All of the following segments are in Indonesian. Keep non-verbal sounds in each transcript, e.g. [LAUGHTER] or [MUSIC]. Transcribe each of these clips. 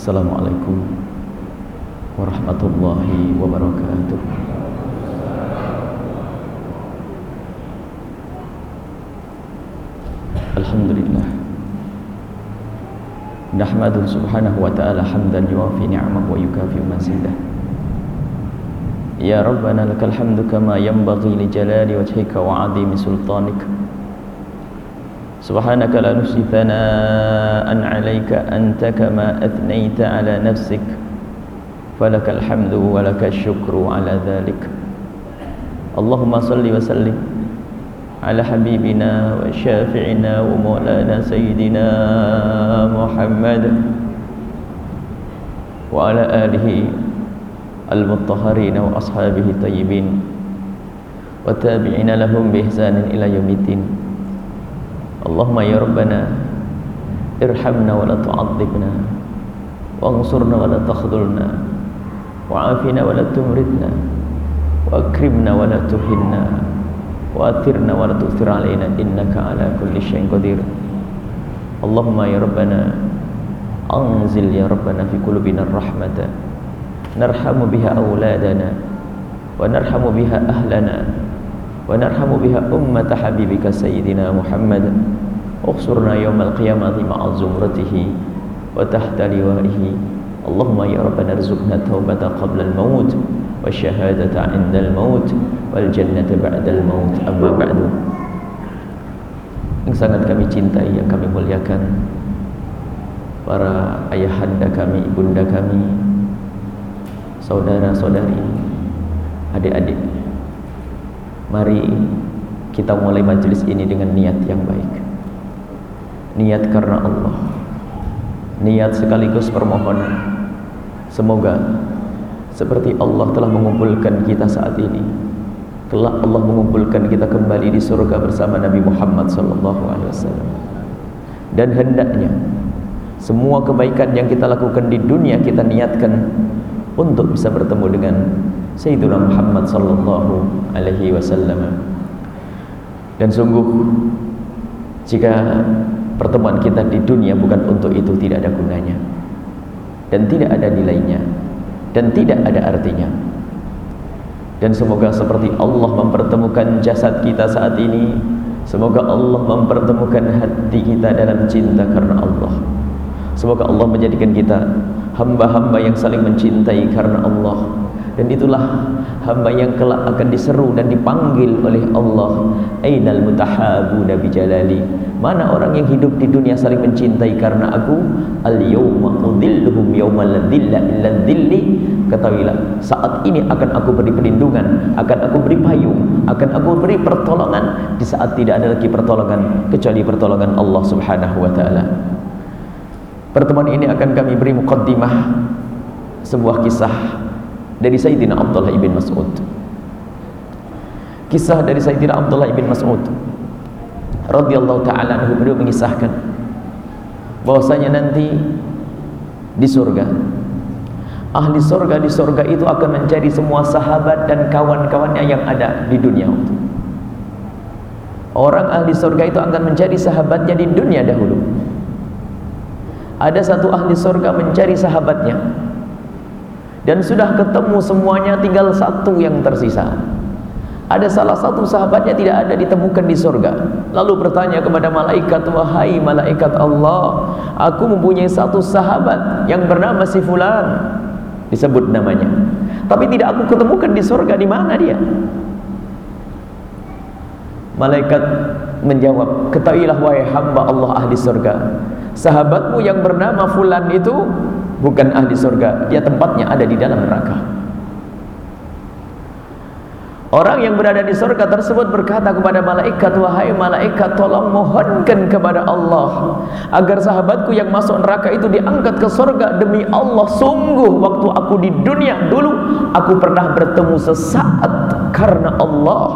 Assalamualaikum warahmatullahi wabarakatuh. Alhamdulillah. Nahmadu subhanahu wa ta'ala hamdan yuafi ni'amah wa yukafi mazidah Ya Rabbana lakal hamdu kama yanbaghi li jalali wajhika wa azimi sultanika سبحانك لا نحصي ثناء عليك أنت كما أثنيت على نفسك. فلك الحمد ولك الشكر على ذلك. اللهم صل وسلم على حبيبنا وشافعنا ومولانا سيدنا محمد وعلى آله المطهرين وأصحابه الطيبين والتابعين لهم بإحسان إلى يوم الدين. اللهم يا ربنا ارحمنا ولا تعذبنا وانصرنا ولا تخذلنا وعافنا ولا تمرضنا وأكرمنا ولا تهنا وأثرنا ولا تؤثر علينا إنك على كل شيء قدير. اللهم يا ربنا أنزل يا ربنا في قلوبنا الرحمة نرحم بها أولادنا ونرحم بها أهلنا ونرحم بها أمة حبيبك سيدنا محمد اخسرنا يوم القيامة مع زمرته وتحت لوائه اللهم يا ربنا ارزقنا التوبة قبل الموت والشهادة عند الموت والجنة بعد الموت أما بعد yang sangat kami cintai yang kami muliakan para ayahanda kami, ibunda kami, saudara-saudari, adik-adik Mari kita mulai majelis ini dengan niat yang baik. Niat karena Allah. Niat sekaligus permohonan. Semoga seperti Allah telah mengumpulkan kita saat ini, kelak Allah mengumpulkan kita kembali di surga bersama Nabi Muhammad sallallahu alaihi wasallam. Dan hendaknya semua kebaikan yang kita lakukan di dunia kita niatkan untuk bisa bertemu dengan Sayyidina Muhammad sallallahu alaihi wasallam. Dan sungguh jika pertemuan kita di dunia bukan untuk itu tidak ada gunanya dan tidak ada nilainya dan tidak ada artinya. Dan semoga seperti Allah mempertemukan jasad kita saat ini, semoga Allah mempertemukan hati kita dalam cinta karena Allah. Semoga Allah menjadikan kita hamba-hamba yang saling mencintai karena Allah dan itulah hamba yang kelak akan diseru dan dipanggil oleh Allah. Ainal mutahabuna bijalali mana orang yang hidup di dunia saling mencintai karena aku? Al yauma udhilluhum yawma la illa dhilli. Ketahuilah saat ini akan aku beri perlindungan akan aku beri payung akan aku beri pertolongan. Di saat tidak ada lagi pertolongan kecuali pertolongan Allah Subhanahu wa taala. Pertemuan ini akan kami beri mukaddimah sebuah kisah dari Sayyidina Abdullah ibn Mas'ud. Kisah dari Sayyidina Abdullah ibn Mas'ud radhiyallahu taala anhu beliau mengisahkan bahwasanya nanti di surga ahli surga di surga itu akan mencari semua sahabat dan kawan-kawannya yang ada di dunia orang ahli surga itu akan mencari sahabatnya di dunia dahulu. Ada satu ahli surga mencari sahabatnya dan sudah ketemu semuanya tinggal satu yang tersisa. Ada salah satu sahabatnya tidak ada ditemukan di surga. Lalu bertanya kepada malaikat wahai malaikat Allah aku mempunyai satu sahabat yang bernama si fulan. Disebut namanya. Tapi tidak aku ketemukan di surga di mana dia? Malaikat menjawab ketahuilah wahai hamba Allah ahli surga sahabatmu yang bernama fulan itu bukan ahli surga dia tempatnya ada di dalam neraka. Orang yang berada di surga tersebut berkata kepada malaikat wahai malaikat tolong mohonkan kepada Allah agar sahabatku yang masuk neraka itu diangkat ke surga demi Allah. Sungguh waktu aku di dunia dulu aku pernah bertemu sesaat karena Allah.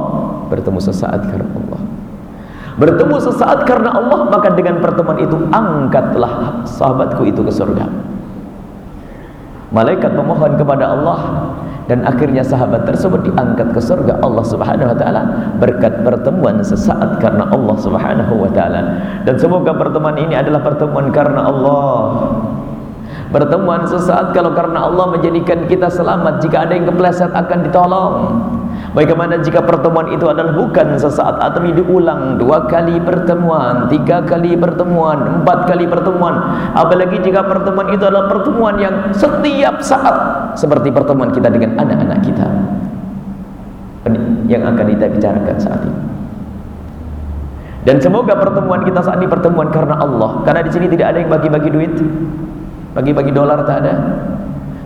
Bertemu sesaat karena Allah. Bertemu sesaat karena Allah maka dengan pertemuan itu angkatlah sahabatku itu ke surga malaikat memohon kepada Allah. Dan akhirnya sahabat tersebut diangkat ke surga. Allah Subhanahu wa taala berkat pertemuan sesaat karena Allah Subhanahu wa taala. Dan semoga pertemuan ini adalah pertemuan karena Allah. Pertemuan sesaat kalau karena Allah menjadikan kita selamat. Jika ada yang kepleset akan ditolong Bagaimana jika pertemuan itu adalah bukan sesaat Atau diulang dua kali pertemuan Tiga kali pertemuan Empat kali pertemuan Apalagi jika pertemuan itu adalah pertemuan yang setiap saat Seperti pertemuan kita dengan anak-anak kita Yang akan kita bicarakan saat ini dan semoga pertemuan kita saat ini pertemuan karena Allah. Karena di sini tidak ada yang bagi-bagi duit. Bagi-bagi dolar tak ada.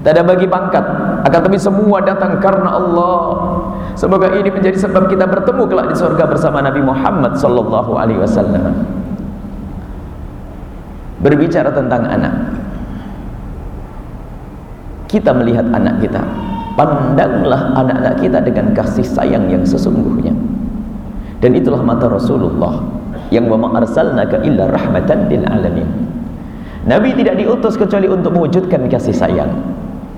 Tak ada bagi pangkat. Akan tapi semua datang karena Allah. Semoga ini menjadi sebab kita bertemu kelak di surga bersama Nabi Muhammad sallallahu alaihi wasallam. Berbicara tentang anak. Kita melihat anak kita. Pandanglah anak-anak kita dengan kasih sayang yang sesungguhnya. Dan itulah mata Rasulullah yang wa ma arsalnaka illa rahmatan lil alamin. Nabi tidak diutus kecuali untuk mewujudkan kasih sayang.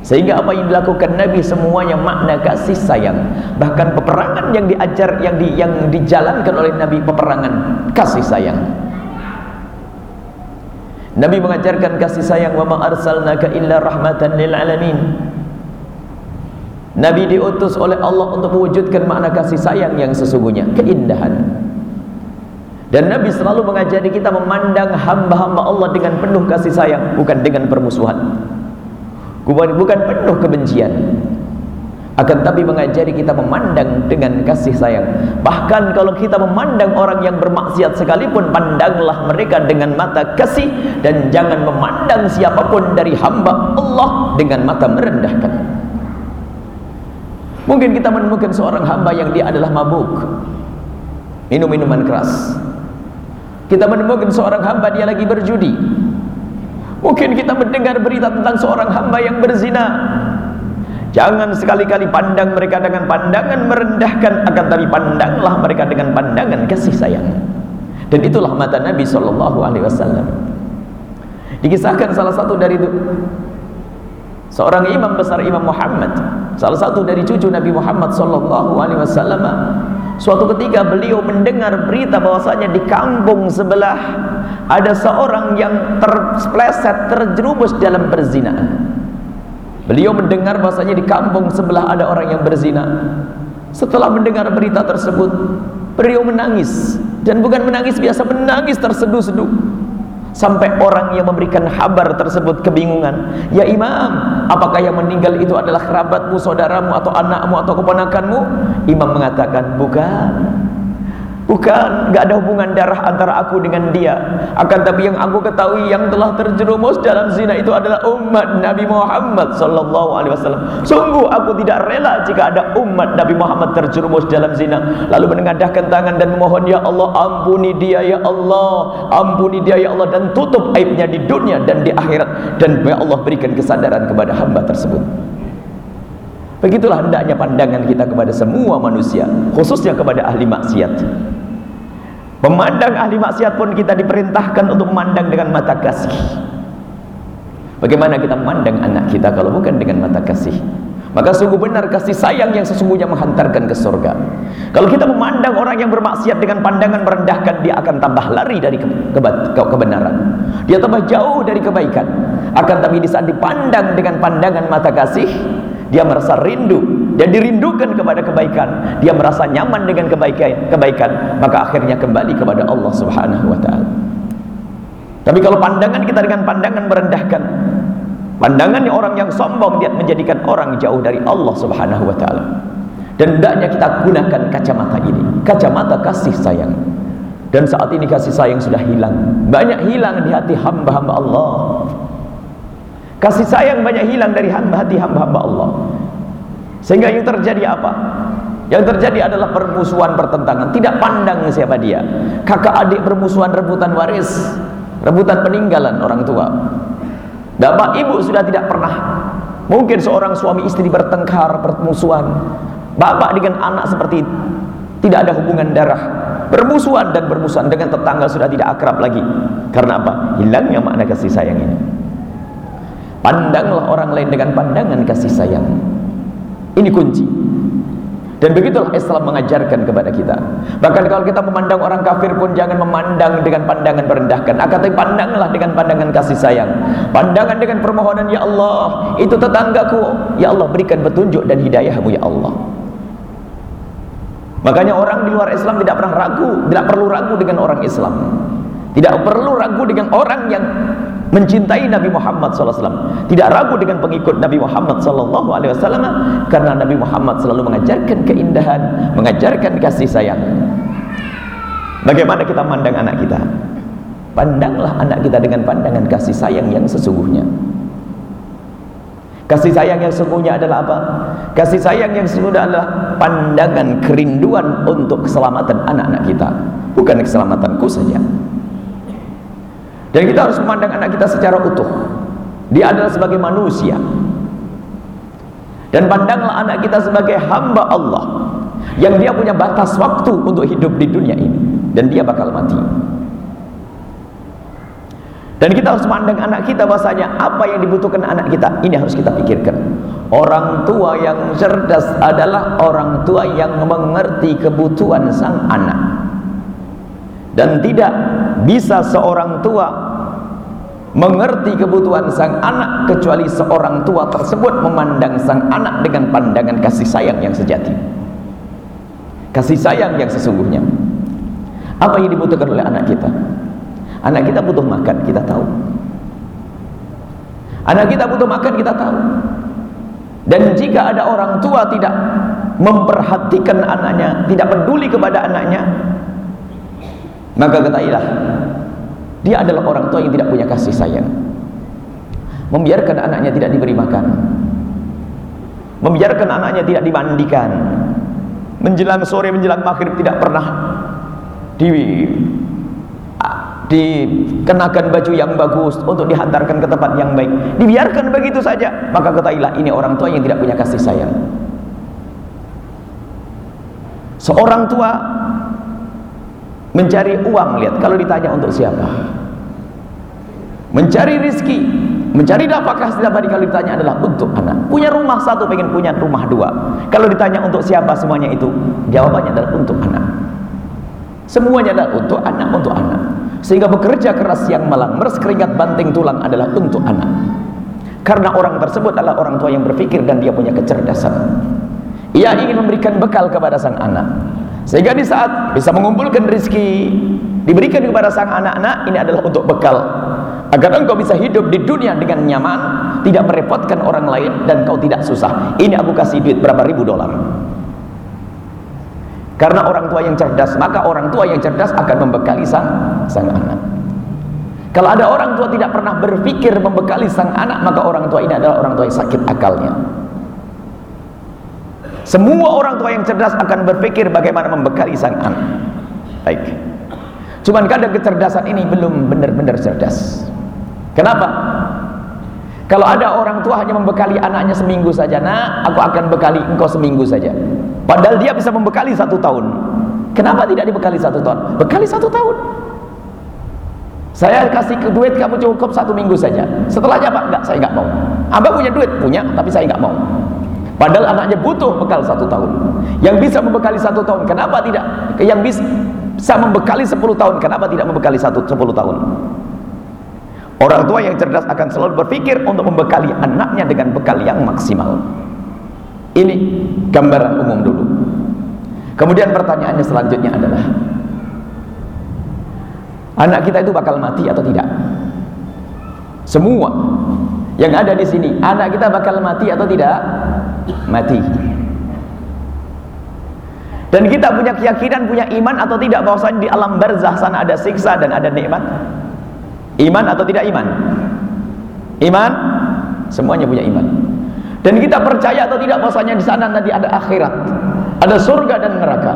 Sehingga apa yang dilakukan Nabi semuanya makna kasih sayang. Bahkan peperangan yang diajar yang di, yang dijalankan oleh Nabi peperangan kasih sayang. Nabi mengajarkan kasih sayang wa ma arsalnaka illa rahmatan lil alamin. Nabi diutus oleh Allah untuk mewujudkan makna kasih sayang yang sesungguhnya, keindahan. Dan Nabi selalu mengajari kita memandang hamba-hamba Allah dengan penuh kasih sayang, bukan dengan permusuhan. Bukan penuh kebencian. Akan tapi mengajari kita memandang dengan kasih sayang. Bahkan kalau kita memandang orang yang bermaksiat sekalipun, pandanglah mereka dengan mata kasih dan jangan memandang siapa pun dari hamba Allah dengan mata merendahkan. Mungkin kita menemukan seorang hamba yang dia adalah mabuk. Minum minuman keras kita menemukan seorang hamba dia lagi berjudi. Mungkin kita mendengar berita tentang seorang hamba yang berzina. Jangan sekali-kali pandang mereka dengan pandangan merendahkan, akan tapi pandanglah mereka dengan pandangan kasih sayang. Dan itulah mata Nabi sallallahu alaihi wasallam. Dikisahkan salah satu dari itu seorang imam besar Imam Muhammad, salah satu dari cucu Nabi Muhammad sallallahu alaihi wasallam Suatu ketika beliau mendengar berita bahwasanya di kampung sebelah ada seorang yang terpleset terjerumus dalam perzinahan. Beliau mendengar bahwasanya di kampung sebelah ada orang yang berzina. Setelah mendengar berita tersebut, beliau menangis dan bukan menangis biasa, menangis terseduh-seduh. Sampai orang yang memberikan kabar tersebut kebingungan. Ya imam, apakah yang meninggal itu adalah kerabatmu, saudaramu, atau anakmu, atau keponakanmu? Imam mengatakan, bukan. Bukan, enggak ada hubungan darah antara aku dengan dia. Akan tapi yang aku ketahui yang telah terjerumus dalam zina itu adalah umat Nabi Muhammad sallallahu alaihi wasallam. Sungguh aku tidak rela jika ada umat Nabi Muhammad terjerumus dalam zina. Lalu menengadahkan tangan dan memohon ya Allah ampuni dia ya Allah, ampuni dia ya Allah dan tutup aibnya di dunia dan di akhirat dan ya Allah berikan kesadaran kepada hamba tersebut. Begitulah hendaknya pandangan kita kepada semua manusia, khususnya kepada ahli maksiat. Memandang ahli maksiat pun kita diperintahkan untuk memandang dengan mata kasih. Bagaimana kita memandang anak kita kalau bukan dengan mata kasih? Maka sungguh benar kasih sayang yang sesungguhnya menghantarkan ke surga. Kalau kita memandang orang yang bermaksiat dengan pandangan merendahkan, dia akan tambah lari dari ke ke kebenaran. Dia tambah jauh dari kebaikan. Akan tapi di saat dipandang dengan pandangan mata kasih, dia merasa rindu dan dirindukan kepada kebaikan. Dia merasa nyaman dengan kebaikan kebaikan maka akhirnya kembali kepada Allah Subhanahu wa taala. Tapi kalau pandangan kita dengan pandangan merendahkan pandangannya orang yang sombong dia menjadikan orang jauh dari Allah Subhanahu wa taala. Dan hendaknya kita gunakan kacamata ini kacamata kasih sayang. Dan saat ini kasih sayang sudah hilang. Banyak hilang di hati hamba-hamba Allah. Kasih sayang banyak hilang dari hamba hati hamba-hamba Allah. Sehingga yang terjadi apa? Yang terjadi adalah permusuhan pertentangan. Tidak pandang siapa dia. Kakak adik bermusuhan rebutan waris, rebutan peninggalan orang tua. Bapak ibu sudah tidak pernah. Mungkin seorang suami istri bertengkar, permusuhan. Bapak dengan anak seperti tidak ada hubungan darah. Bermusuhan dan bermusuhan dengan tetangga sudah tidak akrab lagi. Karena apa? Hilangnya makna kasih sayang ini. Pandanglah orang lain dengan pandangan kasih sayang. Ini kunci. Dan begitulah Islam mengajarkan kepada kita. Bahkan kalau kita memandang orang kafir pun jangan memandang dengan pandangan merendahkan. Akan tetapi pandanglah dengan pandangan kasih sayang. Pandangan dengan permohonan ya Allah, itu tetanggaku. Ya Allah berikan petunjuk dan hidayahmu ya Allah. Makanya orang di luar Islam tidak pernah ragu, tidak perlu ragu dengan orang Islam. Tidak perlu ragu dengan orang yang mencintai Nabi Muhammad SAW tidak ragu dengan pengikut Nabi Muhammad SAW karena Nabi Muhammad selalu mengajarkan keindahan mengajarkan kasih sayang. Bagaimana kita mandang anak kita? Pandanglah anak kita dengan pandangan kasih sayang yang sesungguhnya. Kasih sayang yang sesungguhnya adalah apa? kasih sayang yang sesungguhnya adalah pandangan kerinduan untuk keselamatan anak-anak kita. Bukan keselamatanku saja dan kita harus memandang anak kita secara utuh. Dia adalah sebagai manusia. Dan pandanglah anak kita sebagai hamba Allah yang dia punya batas waktu untuk hidup di dunia ini dan dia bakal mati. Dan kita harus memandang anak kita bahasanya apa yang dibutuhkan anak kita ini harus kita pikirkan. Orang tua yang cerdas adalah orang tua yang mengerti kebutuhan sang anak dan tidak bisa seorang tua mengerti kebutuhan sang anak kecuali seorang tua tersebut memandang sang anak dengan pandangan kasih sayang yang sejati. Kasih sayang yang sesungguhnya. Apa yang dibutuhkan oleh anak kita? Anak kita butuh makan kita tahu. Anak kita butuh makan kita tahu. Dan jika ada orang tua tidak memperhatikan anaknya tidak peduli kepada anaknya maka ketahuilah dia adalah orang tua yang tidak punya kasih sayang. Membiarkan anaknya tidak diberi makan. Membiarkan anaknya tidak dimandikan. Menjelang sore menjelang maghrib tidak pernah di dikenakan baju yang bagus untuk dihantarkan ke tempat yang baik. Dibiarkan begitu saja maka ketahuilah ini orang tua yang tidak punya kasih sayang. Seorang tua mencari uang lihat. Kalau ditanya untuk siapa? Mencari rizki mencari nafkah setiap hari. Kalau ditanya adalah untuk anak. Punya rumah satu pengen punya rumah dua. Kalau ditanya untuk siapa semuanya itu jawabannya adalah untuk anak. Semuanya adalah untuk anak untuk anak. Sehingga bekerja keras yang malang meres keringat banting tulang adalah untuk anak. Karena orang tersebut adalah orang tua yang berpikir dan dia punya kecerdasan. Ia ingin memberikan bekal kepada sang anak sehingga di saat bisa mengumpulkan rizki diberikan kepada sang anak-anak ini adalah untuk bekal. Agar engkau bisa hidup di dunia dengan nyaman tidak merepotkan orang lain dan kau tidak susah. Ini aku kasih duit berapa ribu dolar. Karena orang tua yang cerdas maka orang tua yang cerdas akan membekali sang, sang anak. Kalau ada orang tua tidak pernah berpikir membekali sang anak maka orang tua ini adalah orang tua yang sakit akalnya semua orang tua yang cerdas akan berpikir bagaimana membekali sang anak. Baik. Cuman kadang kecerdasan ini belum benar-benar cerdas. Kenapa? Kalau ada orang tua hanya membekali anaknya seminggu saja, nah aku akan bekali engkau seminggu saja. Padahal dia bisa membekali satu tahun. Kenapa tidak dibekali satu tahun? Bekali satu tahun. Saya kasih ke duit kamu cukup satu minggu saja. Setelahnya apa? Enggak, saya enggak mau. Abang punya duit? Punya, tapi saya enggak mau. Padahal anaknya butuh bekal satu tahun. Yang bisa membekali satu tahun, kenapa tidak? Yang bisa membekali sepuluh tahun, kenapa tidak membekali satu sepuluh tahun? Orang tua yang cerdas akan selalu berpikir untuk membekali anaknya dengan bekal yang maksimal. Ini gambaran umum dulu. Kemudian pertanyaannya selanjutnya adalah Anak kita itu bakal mati atau tidak? Semua yang ada di sini, anak kita bakal mati atau tidak? Mati. Dan kita punya keyakinan punya iman atau tidak bahwasanya di alam barzah sana ada siksa dan ada nikmat? Iman atau tidak iman? Iman? Semuanya punya iman. Dan kita percaya atau tidak bahwasanya di sana nanti ada akhirat ada surga dan neraka?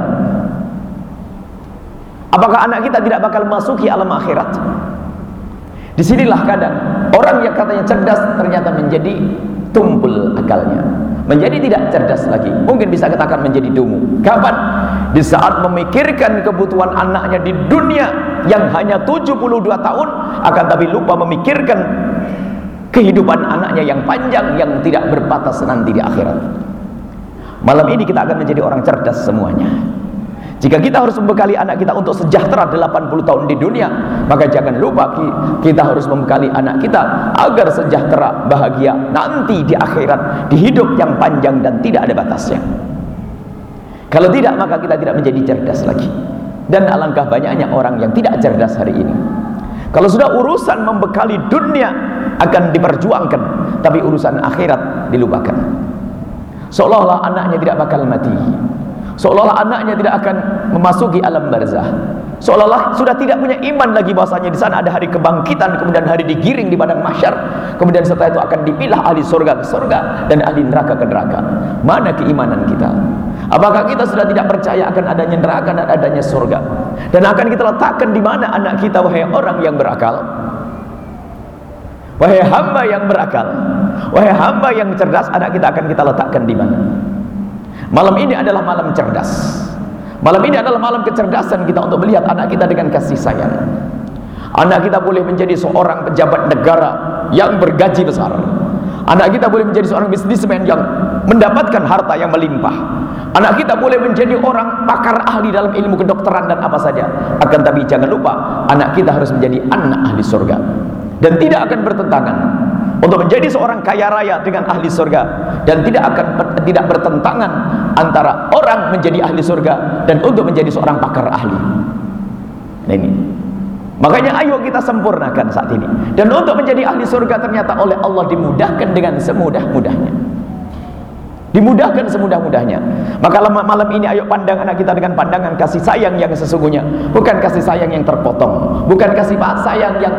Apakah anak kita tidak bakal masuki alam akhirat? Di sinilah kadang orang yang katanya cerdas ternyata menjadi tumpul akalnya menjadi tidak cerdas lagi mungkin bisa katakan menjadi dungu kapan? di saat memikirkan kebutuhan anaknya di dunia yang hanya 72 tahun akan tapi lupa memikirkan kehidupan anaknya yang panjang yang tidak berbatas nanti di akhirat Malam ini kita akan menjadi orang cerdas semuanya. Jika kita harus membekali anak kita untuk sejahtera 80 tahun di dunia, maka jangan lupa kita harus membekali anak kita agar sejahtera, bahagia nanti di akhirat, di hidup yang panjang dan tidak ada batasnya. Kalau tidak, maka kita tidak menjadi cerdas lagi. Dan alangkah banyaknya orang yang tidak cerdas hari ini. Kalau sudah urusan membekali dunia akan diperjuangkan, tapi urusan akhirat dilupakan. Seolah-olah anaknya tidak bakal mati. Seolah-olah anaknya tidak akan memasuki alam barzah. Seolah-olah sudah tidak punya iman lagi bahasanya di sana ada hari kebangkitan, kemudian hari digiring di padang mahsyar, kemudian setelah itu akan dipilah ahli surga ke surga dan ahli neraka ke neraka. Mana keimanan kita? Apakah kita sudah tidak percaya akan adanya neraka dan adanya surga? Dan akan kita letakkan di mana anak kita wahai orang yang berakal? Wahai hamba yang berakal, wahai hamba yang cerdas, anak kita akan kita letakkan di mana? Malam ini adalah malam cerdas. Malam ini adalah malam kecerdasan kita untuk melihat anak kita dengan kasih sayang. Anak kita boleh menjadi seorang pejabat negara yang bergaji besar. Anak kita boleh menjadi seorang bisnismen yang mendapatkan harta yang melimpah. Anak kita boleh menjadi orang pakar ahli dalam ilmu kedokteran dan apa saja. Akan tapi jangan lupa, anak kita harus menjadi anak ahli surga. Dan tidak akan bertentangan untuk menjadi seorang kaya raya dengan ahli surga dan tidak akan tidak bertentangan antara orang menjadi ahli surga dan untuk menjadi seorang pakar ahli. Nah ini. Makanya ayo kita sempurnakan saat ini. Dan untuk menjadi ahli surga ternyata oleh Allah dimudahkan dengan semudah-mudahnya. Dimudahkan semudah-mudahnya. Maka malam ini ayo pandang anak kita dengan pandangan kasih sayang yang sesungguhnya, bukan kasih sayang yang terpotong, bukan kasih sayang yang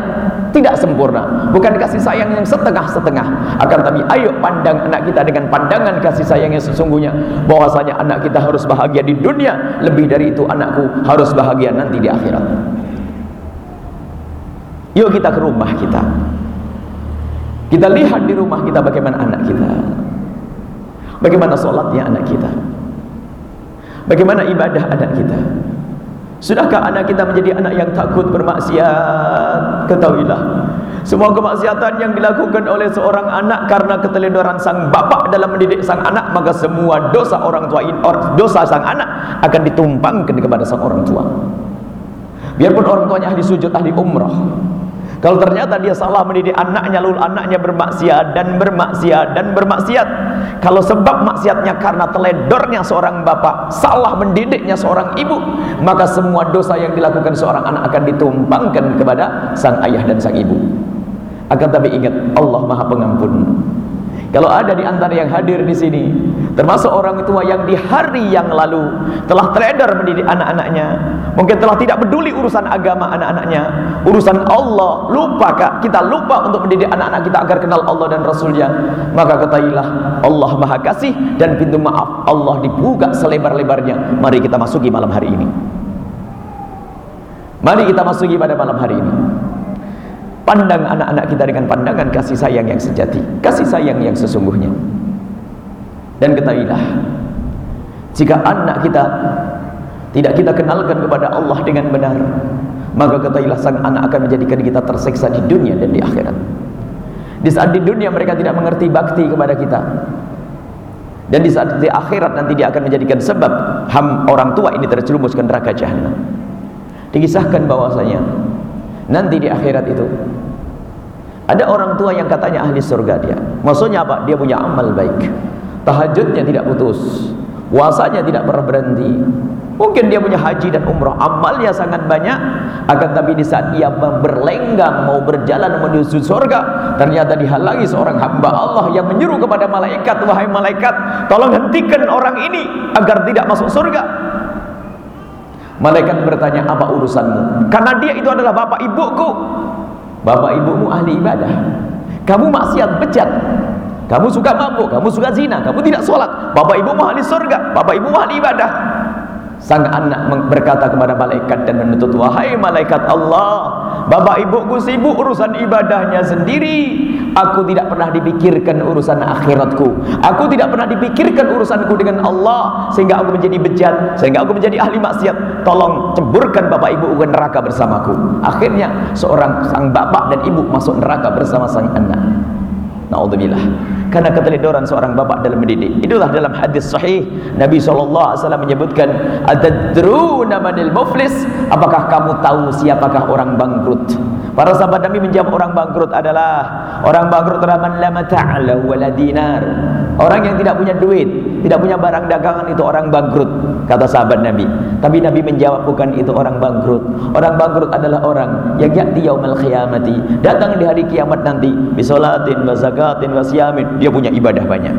tidak sempurna, bukan kasih sayang yang setengah-setengah. Akan tapi ayo pandang anak kita dengan pandangan kasih sayang yang sesungguhnya, bahwasanya anak kita harus bahagia di dunia, lebih dari itu anakku harus bahagia nanti di akhirat. Yuk kita ke rumah kita. Kita lihat di rumah kita bagaimana anak kita. Bagaimana sholatnya anak kita Bagaimana ibadah anak kita Sudahkah anak kita menjadi anak yang takut bermaksiat? Ketahuilah. Semua kemaksiatan yang dilakukan oleh seorang anak Karena keteledoran sang bapak dalam mendidik sang anak Maka semua dosa orang tua Dosa sang anak akan ditumpangkan kepada sang orang tua. Biarpun orang tuanya ahli sujud, ahli umrah kalau ternyata dia salah mendidik anaknya lalu anaknya bermaksiat dan bermaksiat dan bermaksiat. Kalau sebab maksiatnya karena teledornya seorang bapak, salah mendidiknya seorang ibu, maka semua dosa yang dilakukan seorang anak akan ditumpangkan kepada sang ayah dan sang ibu. Akan tapi ingat Allah Maha Pengampun. Kalau ada di antara yang hadir di sini, termasuk orang tua yang di hari yang lalu telah teledar mendidik anak-anaknya, mungkin telah tidak peduli urusan agama anak-anaknya, urusan Allah, lupa kak, kita lupa untuk mendidik anak-anak kita agar kenal Allah dan Rasulnya, maka ketahuilah Allah Maha Kasih dan pintu maaf Allah dibuka selebar-lebarnya. Mari kita masuki malam hari ini. Mari kita masuki pada malam hari ini. Pandang anak-anak kita dengan pandangan kasih sayang yang sejati, kasih sayang yang sesungguhnya. Dan ketahuilah, jika anak kita tidak kita kenalkan kepada Allah dengan benar, maka ketahuilah sang anak akan menjadikan kita terseksa di dunia dan di akhirat. Di saat di dunia mereka tidak mengerti bakti kepada kita. Dan di saat di akhirat nanti dia akan menjadikan sebab ham orang tua ini terjerumus ke neraka jahanam. Dikisahkan bahwasanya nanti di akhirat itu ada orang tua yang katanya ahli surga dia. Maksudnya apa? dia punya amal baik. Tahajudnya tidak putus. Puasanya tidak pernah berhenti. Mungkin dia punya haji dan umrah. Amalnya sangat banyak. Akan tapi di saat ia berlenggang mau berjalan menuju surga ternyata dihalangi seorang hamba Allah yang menyuruh kepada malaikat wahai malaikat tolong hentikan orang ini agar tidak masuk surga Malaikat bertanya apa urusanmu? Karena dia itu adalah bapak ibuku. Bapak ibumu ahli ibadah. Kamu maksiat bejat Kamu suka mabuk, kamu suka zina Kamu tidak sholat. Bapak ibumu ahli surga Bapak ibumu ahli ibadah. Sang anak berkata kepada malaikat dan menuntut Wahai malaikat Allah Bapak ibuku sibuk urusan ibadahnya sendiri. Aku tidak pernah dipikirkan urusan akhiratku. Aku tidak pernah dipikirkan urusanku dengan Allah Sehingga aku menjadi bejat Sehingga aku menjadi ahli maksiat. Tolong ceburkan bapak ibu ke neraka bersamaku. Akhirnya seorang sang bapak dan ibu masuk neraka bersama sang anak Naudzubillah. Karena keteledoran seorang bapak dalam mendidik. Itulah dalam hadis sahih Nabi SAW menyebutkan, "Atadruna manil muflis?" Apakah kamu tahu siapakah orang bangkrut? Para sahabat Nabi menjawab orang bangkrut adalah orang bangkrut adalah man la mata'ala wala dinar. Orang yang tidak punya duit, tidak punya barang dagangan itu orang bangkrut, kata sahabat Nabi. Tapi Nabi menjawab bukan itu orang bangkrut. Orang bangkrut adalah orang yang ya'ti yaumil qiyamati, datang di hari kiamat nanti, bisolatin wa zakatin wa siyamin, dia punya ibadah banyak.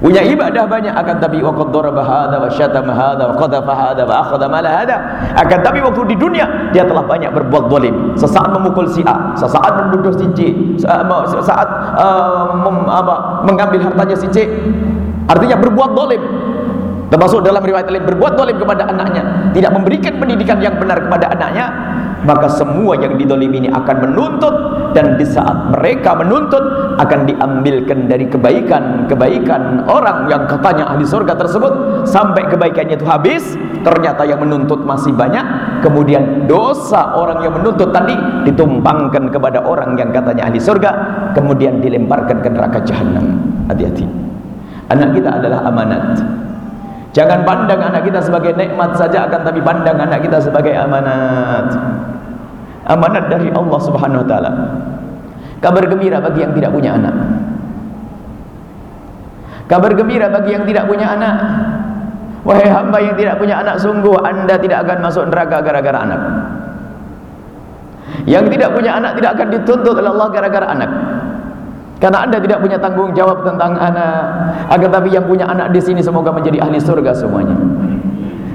Punya ibadah banyak. Akan tapi wa qad daraba hadza wa syatama hadza wa qadhafa hadza wa akhadha akan tapi waktu di dunia dia telah banyak berbuat zalim. Sesaat memukul si A sesaat menuduh si C sesaat uh, mem, apa, mengambil hartanya si C. Artinya berbuat zalim termasuk dalam riwayat lain berbuat zalim kepada anaknya tidak memberikan pendidikan yang benar kepada anaknya maka semua yang didolimi ini akan menuntut dan di saat mereka menuntut akan diambilkan dari kebaikan-kebaikan orang yang katanya ahli surga tersebut sampai kebaikannya itu habis ternyata yang menuntut masih banyak kemudian dosa orang yang menuntut tadi ditumpangkan kepada orang yang katanya ahli surga kemudian dilemparkan ke neraka jahanam hati-hati. Anak kita adalah amanat Jangan pandang anak kita sebagai nikmat saja akan tapi pandang anak kita sebagai amanat. Amanat dari Allah Subhanahu wa taala. Kabar gembira bagi yang tidak punya anak. Kabar gembira bagi yang tidak punya anak. Wahai hamba yang tidak punya anak, sungguh Anda tidak akan masuk neraka gara-gara anak. Yang tidak punya anak tidak akan dituntut oleh Allah gara-gara anak. Karena anda tidak punya tanggung jawab tentang anak. Agar tapi yang punya anak di sini semoga menjadi ahli surga semuanya.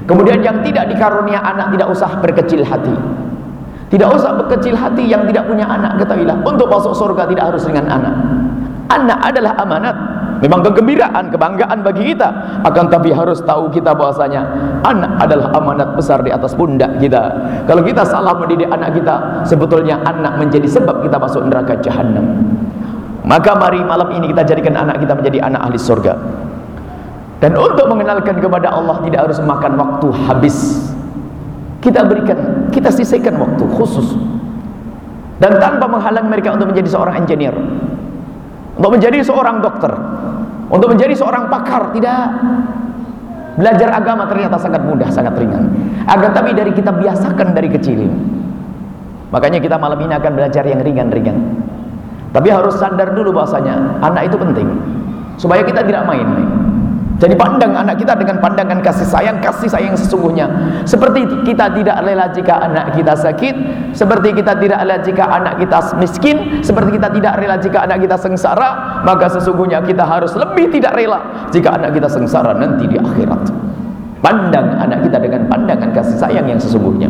Kemudian yang tidak dikarunia anak tidak usah berkecil hati. Tidak usah berkecil hati yang tidak punya anak ketahuilah untuk masuk surga tidak harus dengan anak. Anak adalah amanat. Memang kegembiraan, kebanggaan bagi kita. Akan tapi harus tahu kita bahwasanya anak adalah amanat besar di atas pundak kita. Kalau kita salah mendidik anak kita, sebetulnya anak menjadi sebab kita masuk neraka jahanam. Maka mari malam ini kita jadikan anak kita menjadi anak ahli surga. Dan untuk mengenalkan kepada Allah tidak harus makan waktu habis. Kita berikan, kita sisihkan waktu khusus. Dan tanpa menghalang mereka untuk menjadi seorang engineer. Untuk menjadi seorang dokter. Untuk menjadi seorang pakar, tidak. Belajar agama ternyata sangat mudah, sangat ringan. Agar tapi dari kita biasakan dari kecil. Makanya kita malam ini akan belajar yang ringan-ringan. Tapi harus sadar dulu bahasanya anak itu penting supaya kita tidak main-main. Jadi pandang anak kita dengan pandangan kasih sayang, kasih sayang sesungguhnya. Seperti kita tidak rela jika anak kita sakit, seperti kita tidak rela jika anak kita miskin, seperti kita tidak rela jika anak kita sengsara, maka sesungguhnya kita harus lebih tidak rela jika anak kita sengsara nanti di akhirat. Pandang anak kita dengan pandangan kasih sayang yang sesungguhnya.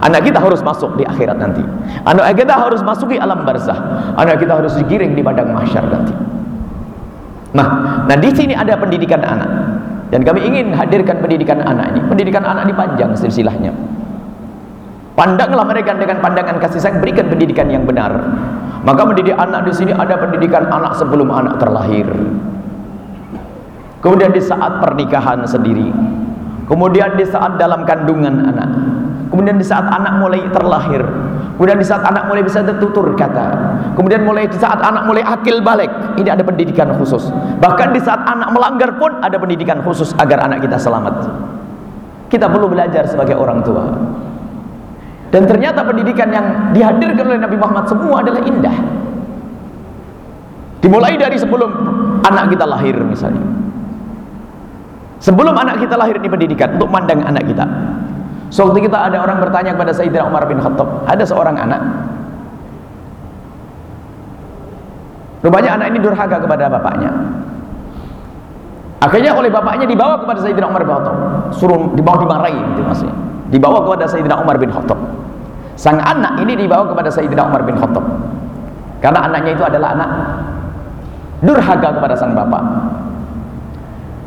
Anak kita harus masuk di akhirat nanti. Anak kita harus masuk di alam barzah. Anak kita harus digiring di padang mahsyar nanti. Nah, nah di sini ada pendidikan anak. Dan kami ingin hadirkan pendidikan anak ini. Pendidikan anak ini panjang silsilahnya. Pandanglah mereka dengan pandangan kasih sayang, berikan pendidikan yang benar. Maka mendidik anak di sini ada pendidikan anak sebelum anak terlahir. Kemudian di saat pernikahan sendiri. Kemudian di saat dalam kandungan anak kemudian di saat anak mulai terlahir kemudian di saat anak mulai bisa tertutur kata. Kemudian mulai di saat anak mulai akil balik ini ada pendidikan khusus. Bahkan di saat anak melanggar pun ada pendidikan khusus agar anak kita selamat. Kita perlu belajar sebagai orang tua. Dan ternyata pendidikan yang dihadirkan oleh Nabi Muhammad semua adalah indah. Dimulai dari sebelum anak kita lahir misalnya. Sebelum anak kita lahir ini pendidikan untuk mandang anak kita Suatu kita ada orang bertanya kepada Sayyidina Umar bin Khattab, ada seorang anak. Rupanya anak ini durhaka kepada bapaknya. Akhirnya oleh bapaknya dibawa kepada Sayyidina Umar bin Khattab. Suruh dibawa dimarahi itu maksudnya. Dibawa kepada Sayyidina Umar bin Khattab. Sang anak ini dibawa kepada Sayyidina Umar bin Khattab. Karena anaknya itu adalah anak durhaka kepada sang bapak.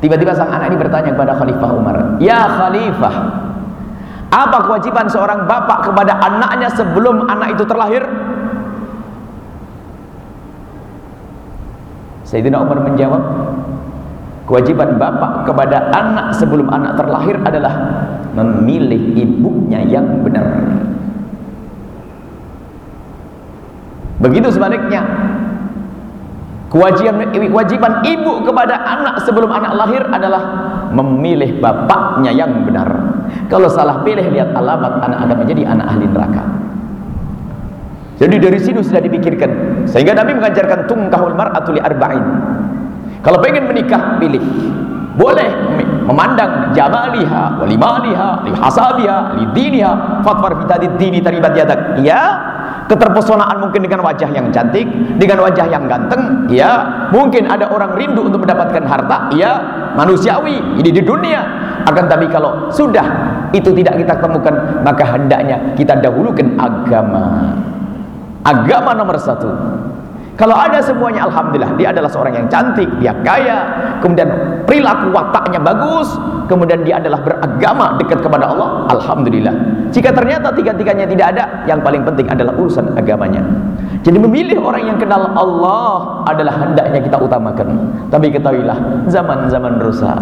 Tiba-tiba sang anak ini bertanya kepada Khalifah Umar, "Ya Khalifah, apa kewajiban seorang bapak kepada anaknya sebelum anak itu terlahir? Sayyidina Umar menjawab, kewajiban bapak kepada anak sebelum anak terlahir adalah memilih ibunya yang benar. Begitu sebaliknya, Kewajiban kewajiban ibu kepada anak sebelum anak lahir adalah memilih bapaknya yang benar. Kalau salah pilih lihat alamat anak akan menjadi anak ahli neraka. Jadi dari sini sudah dipikirkan. Sehingga Nabi mengajarkan tungkahul mar'atu arba'in. Kalau pengen menikah pilih. Boleh memandang jamaliha, walimaliha, lihasabiha, lidiniha, fatwar fitadid dini taribat yadak. Ya, keterpesonaan mungkin dengan wajah yang cantik dengan wajah yang ganteng ya mungkin ada orang rindu untuk mendapatkan harta ya manusiawi ini di dunia akan tapi kalau sudah itu tidak kita temukan maka hendaknya kita dahulukan agama. Agama nomor satu. Kalau ada semuanya Alhamdulillah Dia adalah seorang yang cantik Dia kaya Kemudian perilaku wataknya bagus Kemudian dia adalah beragama dekat kepada Allah Alhamdulillah. Jika ternyata tiga-tiganya tidak ada Yang paling penting adalah urusan agamanya. Jadi memilih orang yang kenal Allah Adalah hendaknya kita utamakan. Tapi ketahuilah Zaman-zaman rusak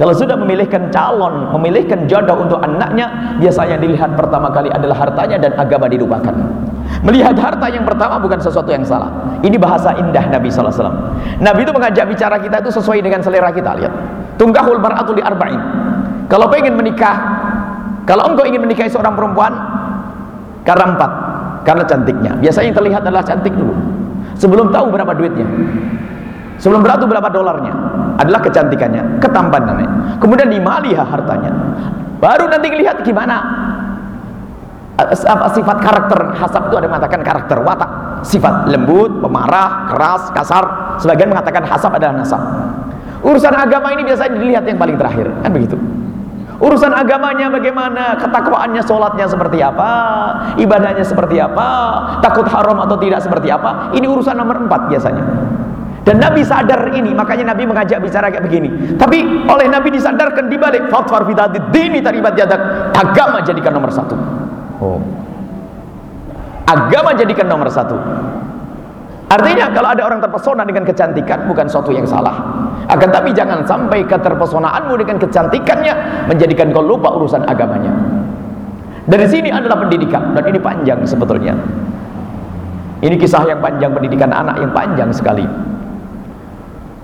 kalau sudah memilihkan calon, memilihkan jodoh untuk anaknya, biasanya dilihat pertama kali adalah hartanya dan agama dilupakan. Melihat harta yang pertama bukan sesuatu yang salah. Ini bahasa indah Nabi SAW. Nabi itu mengajak bicara kita itu sesuai dengan selera kita. Lihat. Tungkahul mar'atu li arba'in. Kalau pengen menikah, kalau engkau ingin menikahi seorang perempuan, karena empat. Karena cantiknya. Biasanya yang terlihat adalah cantik dulu. Sebelum tahu berapa duitnya. Sebelum berapa berapa dolarnya adalah kecantikannya, ketampanannya. Kemudian dimaliha hartanya. Baru nanti lihat gimana. Sifat karakter hasab itu ada yang mengatakan karakter watak. Sifat lembut, pemarah, keras, kasar. Sebagian mengatakan hasab adalah nasab. Urusan agama ini biasanya dilihat yang paling terakhir. Kan begitu? Urusan agamanya bagaimana? Ketakwaannya sholatnya seperti apa? Ibadahnya seperti apa? Takut haram atau tidak seperti apa? Ini urusan nomor empat biasanya dan Nabi sadar ini, makanya Nabi mengajak bicara kayak begini. Tapi oleh Nabi disadarkan di balik fatwar fitadid dini taribat jadak agama jadikan nomor satu. Oh. Agama jadikan nomor satu. Artinya kalau ada orang terpesona dengan kecantikan bukan suatu yang salah. Akan tapi jangan sampai keterpesonaanmu dengan kecantikannya menjadikan kau lupa urusan agamanya. Dari sini adalah pendidikan dan ini panjang sebetulnya. Ini kisah yang panjang pendidikan anak yang panjang sekali.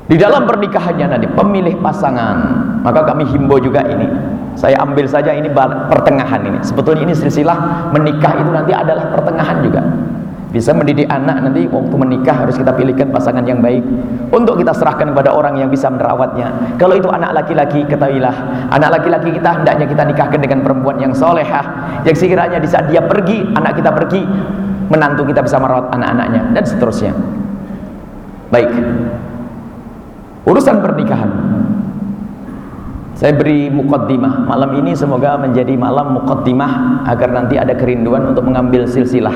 Di dalam pernikahannya nanti pemilih pasangan, maka kami himbau juga ini. Saya ambil saja ini pertengahan ini. Sebetulnya ini silsilah menikah itu nanti adalah pertengahan juga. Bisa mendidik anak nanti waktu menikah harus kita pilihkan pasangan yang baik untuk kita serahkan kepada orang yang bisa merawatnya. Kalau itu anak laki-laki, ketahuilah anak laki-laki kita hendaknya kita nikahkan dengan perempuan yang solehah, yang sekiranya di saat dia pergi, anak kita pergi, menantu kita bisa merawat anak-anaknya dan seterusnya. Baik urusan pernikahan. Saya beri mukaddimah malam ini semoga menjadi malam mukaddimah agar nanti ada kerinduan untuk mengambil silsilah.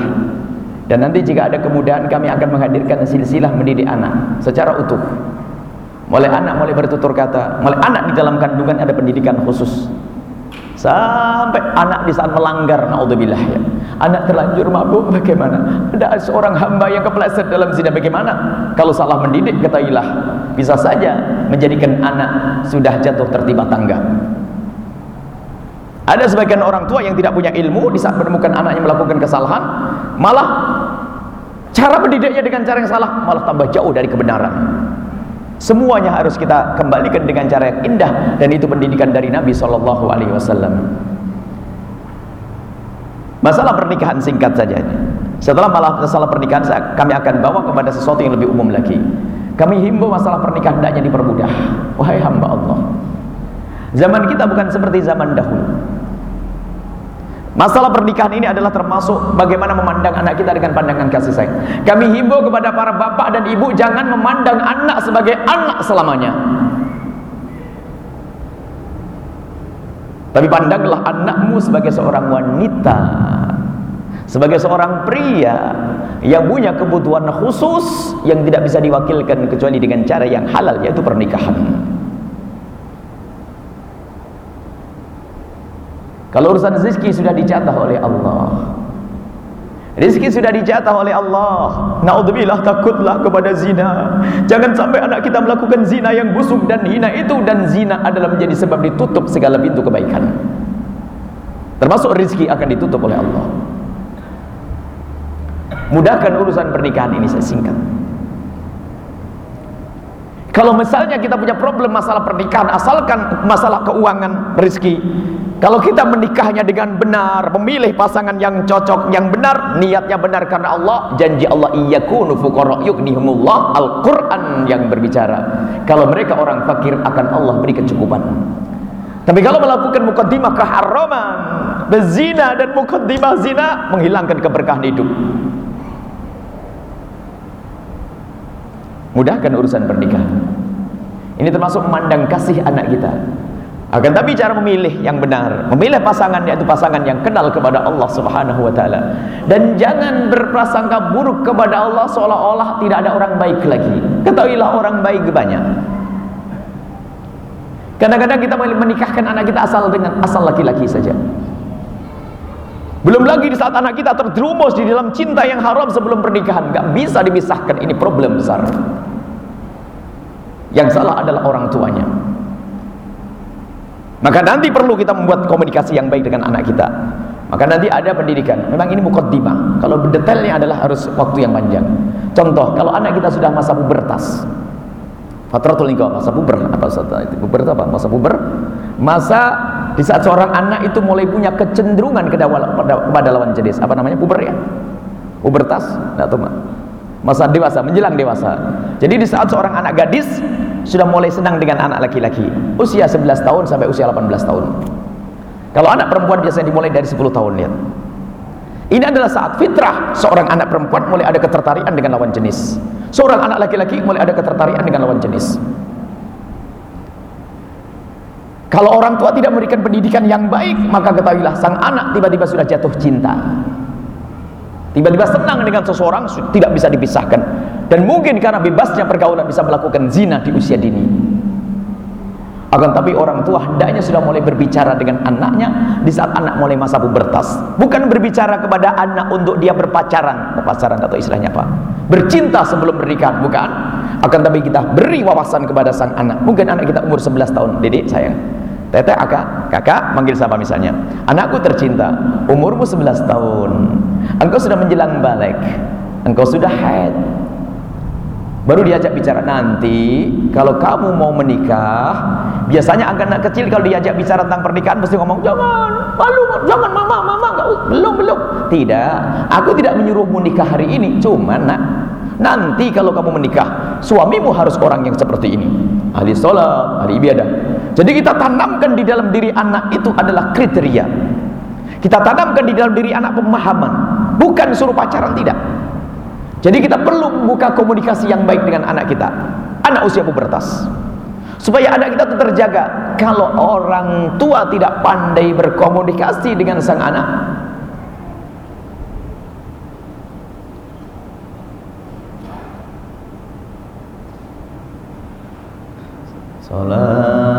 Dan nanti jika ada kemudahan kami akan menghadirkan silsilah mendidik anak secara utuh. Mulai anak mulai bertutur kata mulai anak di dalam kandungan ada pendidikan khusus. Sampai anak di saat melanggar naudzubillah ya. Anak terlanjur mabuk bagaimana? Ada seorang hamba yang kepleset dalam zina bagaimana? Kalau salah mendidik ketahuilah bisa saja menjadikan anak sudah jatuh tertimpa tangga ada sebagian orang tua yang tidak punya ilmu di saat menemukan anaknya melakukan kesalahan malah cara mendidiknya dengan cara yang salah malah tambah jauh dari kebenaran Semuanya harus kita kembalikan dengan cara yang indah dan itu pendidikan dari Nabi sallallahu alaihi wasallam. Masalah pernikahan singkat saja. Setelah masalah pernikahan kami akan bawa kepada sesuatu yang lebih umum lagi. Kami himbau masalah pernikahan hendaknya dipermudah. Wahai hamba Allah. Zaman kita bukan seperti zaman dahulu. Masalah pernikahan ini adalah termasuk bagaimana memandang anak kita dengan pandangan kasih sayang. Kami himbau kepada para bapak dan ibu jangan memandang anak sebagai anak selamanya. Tapi pandanglah anakmu sebagai seorang wanita, sebagai seorang pria yang punya kebutuhan khusus yang tidak bisa diwakilkan kecuali dengan cara yang halal yaitu pernikahan. Kalau urusan rezeki sudah dicatat oleh Allah. Rezeki sudah dicatat oleh Allah. Naudzubillah takutlah kepada zina. Jangan sampai anak kita melakukan zina yang busuk dan hina itu dan zina adalah menjadi sebab ditutup segala pintu kebaikan. Termasuk rezeki akan ditutup oleh Allah. Mudahkan urusan pernikahan ini saya singkat. Kalau misalnya kita punya problem masalah pernikahan, asalkan masalah keuangan, rezeki. Kalau kita menikahnya dengan benar, memilih pasangan yang cocok, yang benar, niatnya benar karena Allah, janji Allah iyakunu fuqara yughnihumullah, Al-Qur'an yang berbicara. Kalau mereka orang fakir akan Allah beri kecukupan. Tapi kalau melakukan mukaddimah keharaman, berzina dan mukaddimah zina menghilangkan keberkahan hidup. Mudahkan urusan pernikahan. Ini termasuk memandang kasih anak kita. Akan tapi cara memilih yang benar memilih pasangan yaitu pasangan yang kenal kepada Allah subhanahu wa ta'ala. Dan jangan berprasangka buruk kepada Allah seolah-olah tidak ada orang baik lagi. Ketahuilah orang baik banyak. Kadang-kadang kita menikahkan anak kita asal dengan asal laki-laki saja belum lagi di saat anak kita terjerumus di dalam cinta yang haram sebelum pernikahan. Gak bisa dipisahkan. Ini problem besar. Yang salah adalah orang tuanya. Maka nanti perlu kita membuat komunikasi yang baik dengan anak kita. Maka nanti ada pendidikan. Memang ini mukaddimah. Kalau detailnya adalah harus waktu yang panjang. Contoh, kalau anak kita sudah masa pubertas. Fatratul nikah, masa puber apa itu? Puber apa? Masa puber. Masa di saat seorang anak itu mulai punya kecenderungan kepada lawan jenis, apa namanya? Puber ya? Pubertas, enggak tahu Masa dewasa, menjelang dewasa. Jadi di saat seorang anak gadis sudah mulai senang dengan anak laki-laki, usia 11 tahun sampai usia 18 tahun. Kalau anak perempuan biasanya dimulai dari 10 tahun lihat. Ini adalah saat fitrah seorang anak perempuan mulai ada ketertarikan dengan lawan jenis. Seorang anak laki-laki mulai ada ketertarikan dengan lawan jenis. Kalau orang tua tidak memberikan pendidikan yang baik, maka ketahuilah sang anak tiba-tiba sudah jatuh cinta. Tiba-tiba senang dengan seseorang tidak bisa dipisahkan. Dan mungkin karena bebasnya pergaulan bisa melakukan zina di usia dini. Akan tapi orang tua hendaknya sudah mulai berbicara dengan anaknya di saat anak mulai masa pubertas. Bukan berbicara kepada anak untuk dia berpacaran, berpacaran atau istilahnya apa? Bercinta sebelum bernikahan, bukan. Akan tapi kita beri wawasan kepada sang anak. Mungkin anak kita umur 11 tahun, Dedek sayang Teteh akak, kakak manggil siapa misalnya? Anakku tercinta, umurmu 11 tahun. Engkau sudah menjelang balik. Engkau sudah haid. Baru diajak bicara nanti kalau kamu mau menikah, biasanya anak-anak kecil kalau diajak bicara tentang pernikahan mesti ngomong jangan, malu, jangan mama, mama enggak, belum belum. Tidak, aku tidak menyuruhmu nikah hari ini, cuman nak Nanti kalau kamu menikah, suamimu harus orang yang seperti ini. Ahli sholat, ahli ibadah. Jadi kita tanamkan di dalam diri anak itu adalah kriteria. Kita tanamkan di dalam diri anak pemahaman. Bukan suruh pacaran, tidak. Jadi kita perlu membuka komunikasi yang baik dengan anak kita. Anak usia pubertas. Supaya anak kita itu terjaga. Kalau orang tua tidak pandai berkomunikasi dengan sang anak,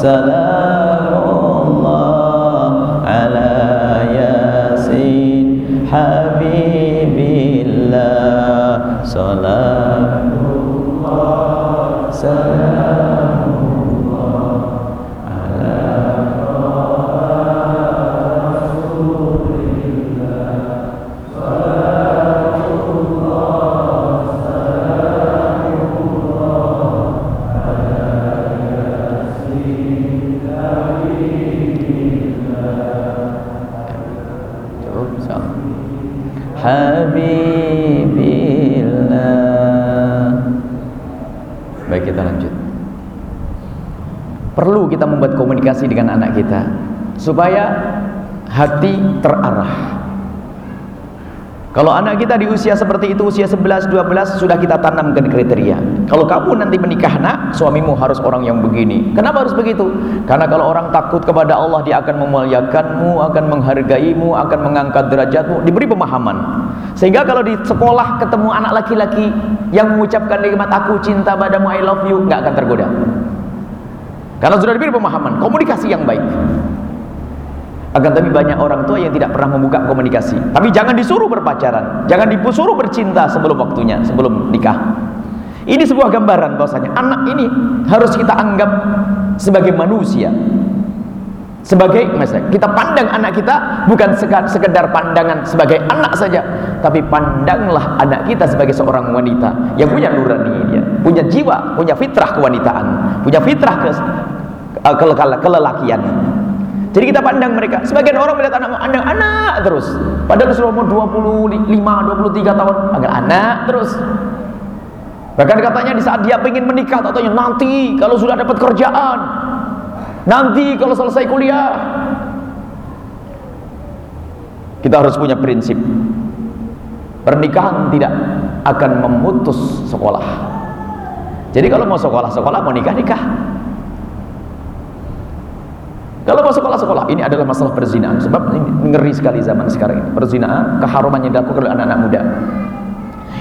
salam. Komunikasi dengan anak kita supaya hati terarah kalau anak kita di usia seperti itu, usia 11, 12, sudah kita tanamkan kriteria. Kalau kamu nanti menikah nak, suamimu harus orang yang begini. Kenapa harus begitu? Karena kalau orang takut kepada Allah, dia akan memuliakanmu, akan menghargaimu, akan mengangkat derajatmu, diberi pemahaman. Sehingga kalau di sekolah ketemu anak laki-laki yang mengucapkan nikmat aku cinta padamu, I love you, nggak akan tergoda. Karena sudah diberi pemahaman, komunikasi yang baik. Akan tapi banyak orang tua yang tidak pernah membuka komunikasi. Tapi jangan disuruh berpacaran, jangan disuruh bercinta sebelum waktunya, sebelum nikah. Ini sebuah gambaran bahwasanya anak ini harus kita anggap sebagai manusia. Sebagai misalnya, kita pandang anak kita bukan sekedar pandangan sebagai anak saja, tapi pandanglah anak kita sebagai seorang wanita yang punya nurani dia, punya jiwa, punya fitrah kewanitaan, punya fitrah ke, ke kelelakian. Jadi kita pandang mereka. Sebagian orang melihat anak anak anak terus. Padahal sudah umur 25, 23 tahun, agak anak terus. Bahkan katanya di saat dia ingin menikah, katanya nanti kalau sudah dapat kerjaan, nanti kalau selesai kuliah. Kita harus punya prinsip. Pernikahan tidak akan memutus sekolah. Jadi kalau mau sekolah, sekolah mau nikah, nikah. Kalau mau sekolah-sekolah, ini adalah masalah perzinahan. Sebab ini ngeri sekali zaman sekarang ini. Perzinahan, keharumannya dilakukan oleh anak-anak muda.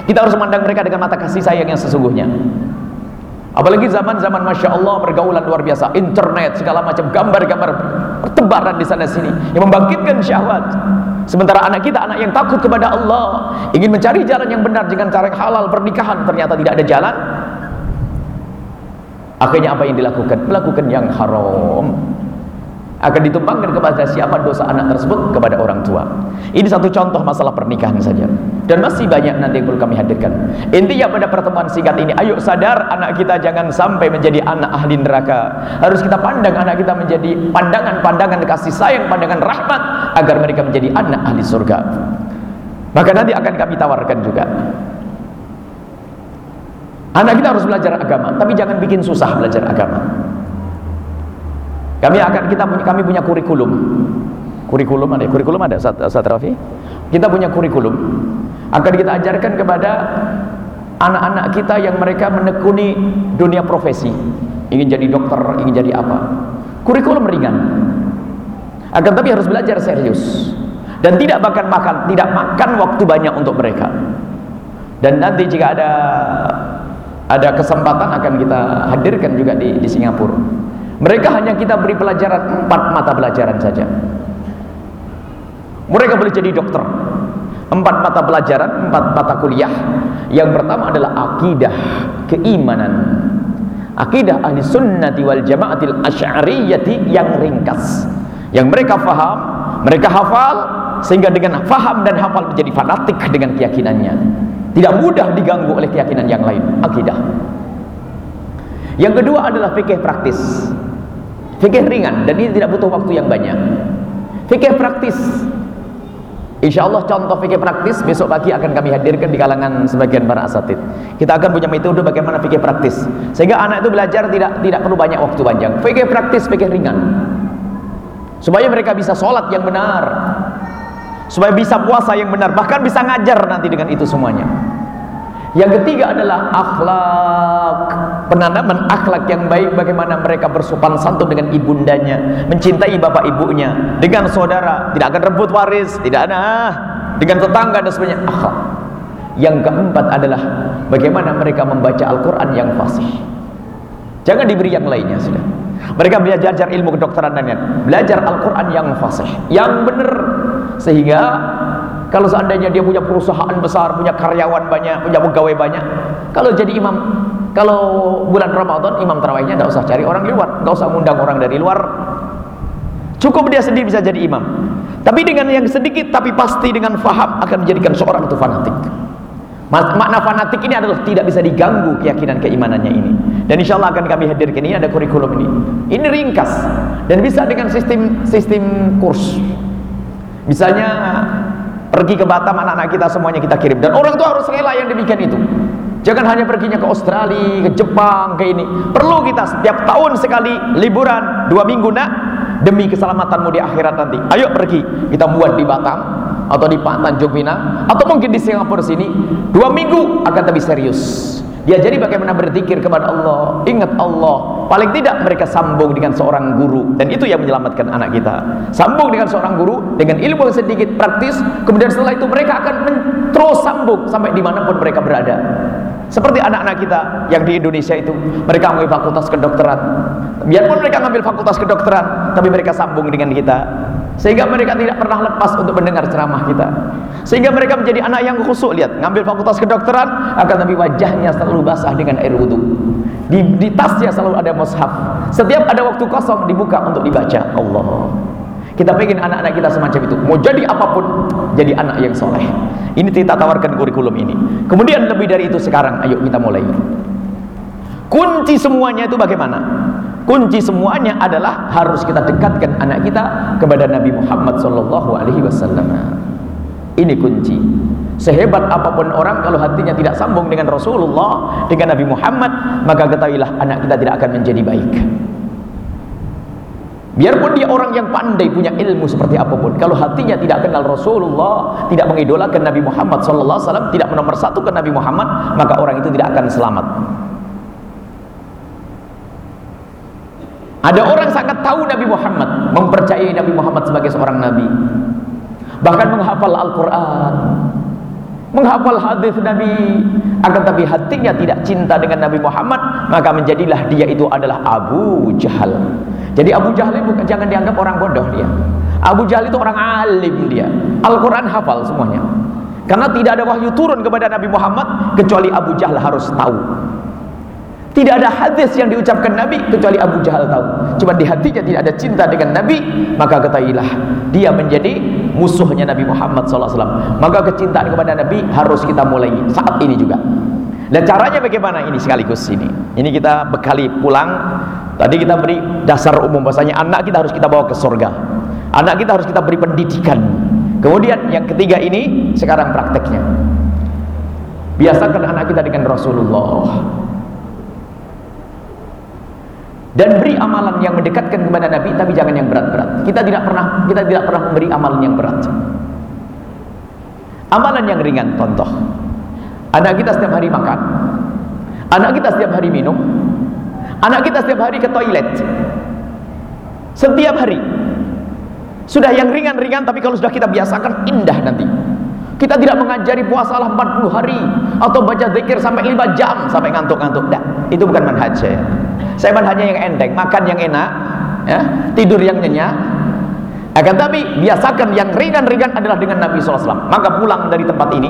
Kita harus memandang mereka dengan mata kasih sayang yang sesungguhnya. Apalagi zaman-zaman Masya Allah pergaulan luar biasa. Internet, segala macam gambar-gambar pertebaran di sana sini. Yang membangkitkan syahwat. Sementara anak kita, anak yang takut kepada Allah. Ingin mencari jalan yang benar dengan cara yang halal pernikahan. Ternyata tidak ada jalan. Akhirnya apa yang dilakukan? Melakukan yang haram akan ditumpangkan kepada siapa dosa anak tersebut kepada orang tua. Ini satu contoh masalah pernikahan saja. Dan masih banyak nanti yang perlu kami hadirkan. Intinya pada pertemuan singkat ini, ayo sadar anak kita jangan sampai menjadi anak ahli neraka. Harus kita pandang anak kita menjadi pandangan-pandangan kasih sayang, pandangan rahmat agar mereka menjadi anak ahli surga. Maka nanti akan kami tawarkan juga. Anak kita harus belajar agama, tapi jangan bikin susah belajar agama. Kami akan kita punya kami punya kurikulum. Kurikulum ada, kurikulum ada saat, saat Rafi. Kita punya kurikulum. Akan kita ajarkan kepada anak-anak kita yang mereka menekuni dunia profesi. Ingin jadi dokter, ingin jadi apa. Kurikulum ringan. Akan tapi harus belajar serius. Dan tidak makan makan, tidak makan waktu banyak untuk mereka. Dan nanti jika ada ada kesempatan akan kita hadirkan juga di, di Singapura mereka hanya kita beri pelajaran empat mata pelajaran saja. Mereka boleh jadi dokter. Empat mata pelajaran, empat mata kuliah. Yang pertama adalah akidah, keimanan. Akidah ahli sunnati wal jamaatil asy'ariyati yang ringkas. Yang mereka faham, mereka hafal, sehingga dengan faham dan hafal menjadi fanatik dengan keyakinannya. Tidak mudah diganggu oleh keyakinan yang lain, akidah. Yang kedua adalah fikih praktis. Fikih ringan dan ini tidak butuh waktu yang banyak. Fikih praktis. Insya Allah contoh fikih praktis besok pagi akan kami hadirkan di kalangan sebagian para asatid. Kita akan punya metode bagaimana fikih praktis. Sehingga anak itu belajar tidak tidak perlu banyak waktu panjang. Fikih praktis, fikih ringan. Supaya mereka bisa sholat yang benar. Supaya bisa puasa yang benar. Bahkan bisa ngajar nanti dengan itu semuanya. Yang ketiga adalah akhlak, penanaman akhlak yang baik bagaimana mereka bersopan santun dengan ibundanya, mencintai bapak ibunya, dengan saudara, tidak akan rebut waris, tidak ada dengan tetangga dan sebagainya. Akhlak. Yang keempat adalah bagaimana mereka membaca Al-Qur'an yang fasih. Jangan diberi yang lainnya sudah. Mereka belajar ilmu kedokteran dan belajar Al-Qur'an yang fasih, yang benar sehingga kalau seandainya dia punya perusahaan besar, punya karyawan banyak, punya pegawai banyak, kalau jadi imam, kalau bulan Ramadan imam tarawihnya tidak usah cari orang luar, tidak usah mengundang orang dari luar. Cukup dia sendiri bisa jadi imam. Tapi dengan yang sedikit tapi pasti dengan faham akan menjadikan seorang itu fanatik. Makna fanatik ini adalah tidak bisa diganggu keyakinan keimanannya ini. Dan insya Allah akan kami hadirkan ini ada kurikulum ini. Ini ringkas dan bisa dengan sistem sistem kurs. Misalnya pergi ke Batam anak-anak kita semuanya kita kirim dan orang itu harus rela yang demikian itu Jangan hanya perginya ke Australia, ke Jepang, ke ini. Perlu kita setiap tahun sekali liburan dua minggu nak demi keselamatanmu di akhirat nanti. Ayo pergi, kita buat di Batam atau di Tanjung Pinang atau mungkin di Singapura sini dua minggu akan lebih serius. Dia jadi bagaimana berzikir kepada Allah, ingat Allah. Paling tidak mereka sambung dengan seorang guru dan itu yang menyelamatkan anak kita. Sambung dengan seorang guru dengan ilmu yang sedikit praktis, kemudian setelah itu mereka akan terus sambung sampai di mana pun mereka berada. Seperti anak-anak kita yang di Indonesia itu, mereka mengambil fakultas kedokteran. Biarpun mereka mengambil fakultas kedokteran, tapi mereka sambung dengan kita. Sehingga mereka tidak pernah lepas untuk mendengar ceramah kita. Sehingga mereka menjadi anak yang khusyuk lihat, ngambil fakultas kedokteran, akan tapi wajahnya selalu basah dengan air wudhu. Di, di tasnya selalu ada mushaf. Setiap ada waktu kosong dibuka untuk dibaca. Allah. Kita pengen anak-anak kita semacam itu. Mau jadi apa pun, jadi anak yang soleh. Ini kita tawarkan kurikulum ini. Kemudian lebih dari itu sekarang, ayo kita mulai. Kunci semuanya itu bagaimana? Kunci semuanya adalah harus kita dekatkan anak kita kepada Nabi Muhammad sallallahu alaihi wasallam. Ini kunci. Sehebat apa pun orang kalau hatinya tidak sambung dengan Rasulullah, dengan Nabi Muhammad, maka ketahuilah anak kita tidak akan menjadi baik. Biarpun dia orang yang pandai punya ilmu seperti apa pun, kalau hatinya tidak kenal Rasulullah, tidak mengidolakan Nabi Muhammad wasallam, tidak menomorsatukan Nabi Muhammad, maka orang itu tidak akan selamat. Ada orang sangat tahu Nabi Muhammad, mempercayai Nabi Muhammad sebagai seorang nabi. Bahkan menghafal Al-Qur'an, menghafal hadis Nabi. Akan tapi hatinya tidak cinta dengan Nabi Muhammad maka menjadilah dia itu adalah Abu Jahal. Jadi Abu Jahal itu jangan dianggap orang bodoh dia. Abu Jahal itu orang alim dia. Al-Quran hafal semuanya. Karena tidak ada wahyu turun kepada Nabi Muhammad kecuali Abu Jahal harus tahu tidak ada hadis yang diucapkan Nabi kecuali Abu Jahal tahu. Cuma di hatinya tidak ada cinta dengan Nabi, maka ketahuilah dia menjadi musuhnya Nabi Muhammad SAW. Maka kecintaan kepada Nabi harus kita mulai saat ini juga. Dan caranya bagaimana ini sekaligus ini. Ini kita bekali pulang. Tadi kita beri dasar umum bahasanya anak kita harus kita bawa ke surga. Anak kita harus kita beri pendidikan. Kemudian yang ketiga ini sekarang prakteknya. Biasakan anak kita dengan Rasulullah dan beri amalan yang mendekatkan kepada Nabi tapi jangan yang berat-berat. Kita tidak pernah kita tidak pernah memberi amalan yang berat. Amalan yang ringan contoh. Anak kita setiap hari makan. Anak kita setiap hari minum. Anak kita setiap hari ke toilet. Setiap hari. Sudah yang ringan-ringan tapi kalau sudah kita biasakan indah nanti. Kita tidak mengajari puasa 40 hari atau baca zikir sampai 5 jam sampai ngantuk-ngantuk. Tidak, itu bukan manhaj saya. Saya manhajnya yang enteng, makan yang enak, ya, tidur yang nyenyak. Akan tapi biasakan yang ringan-ringan adalah dengan Nabi SAW. Maka pulang dari tempat ini,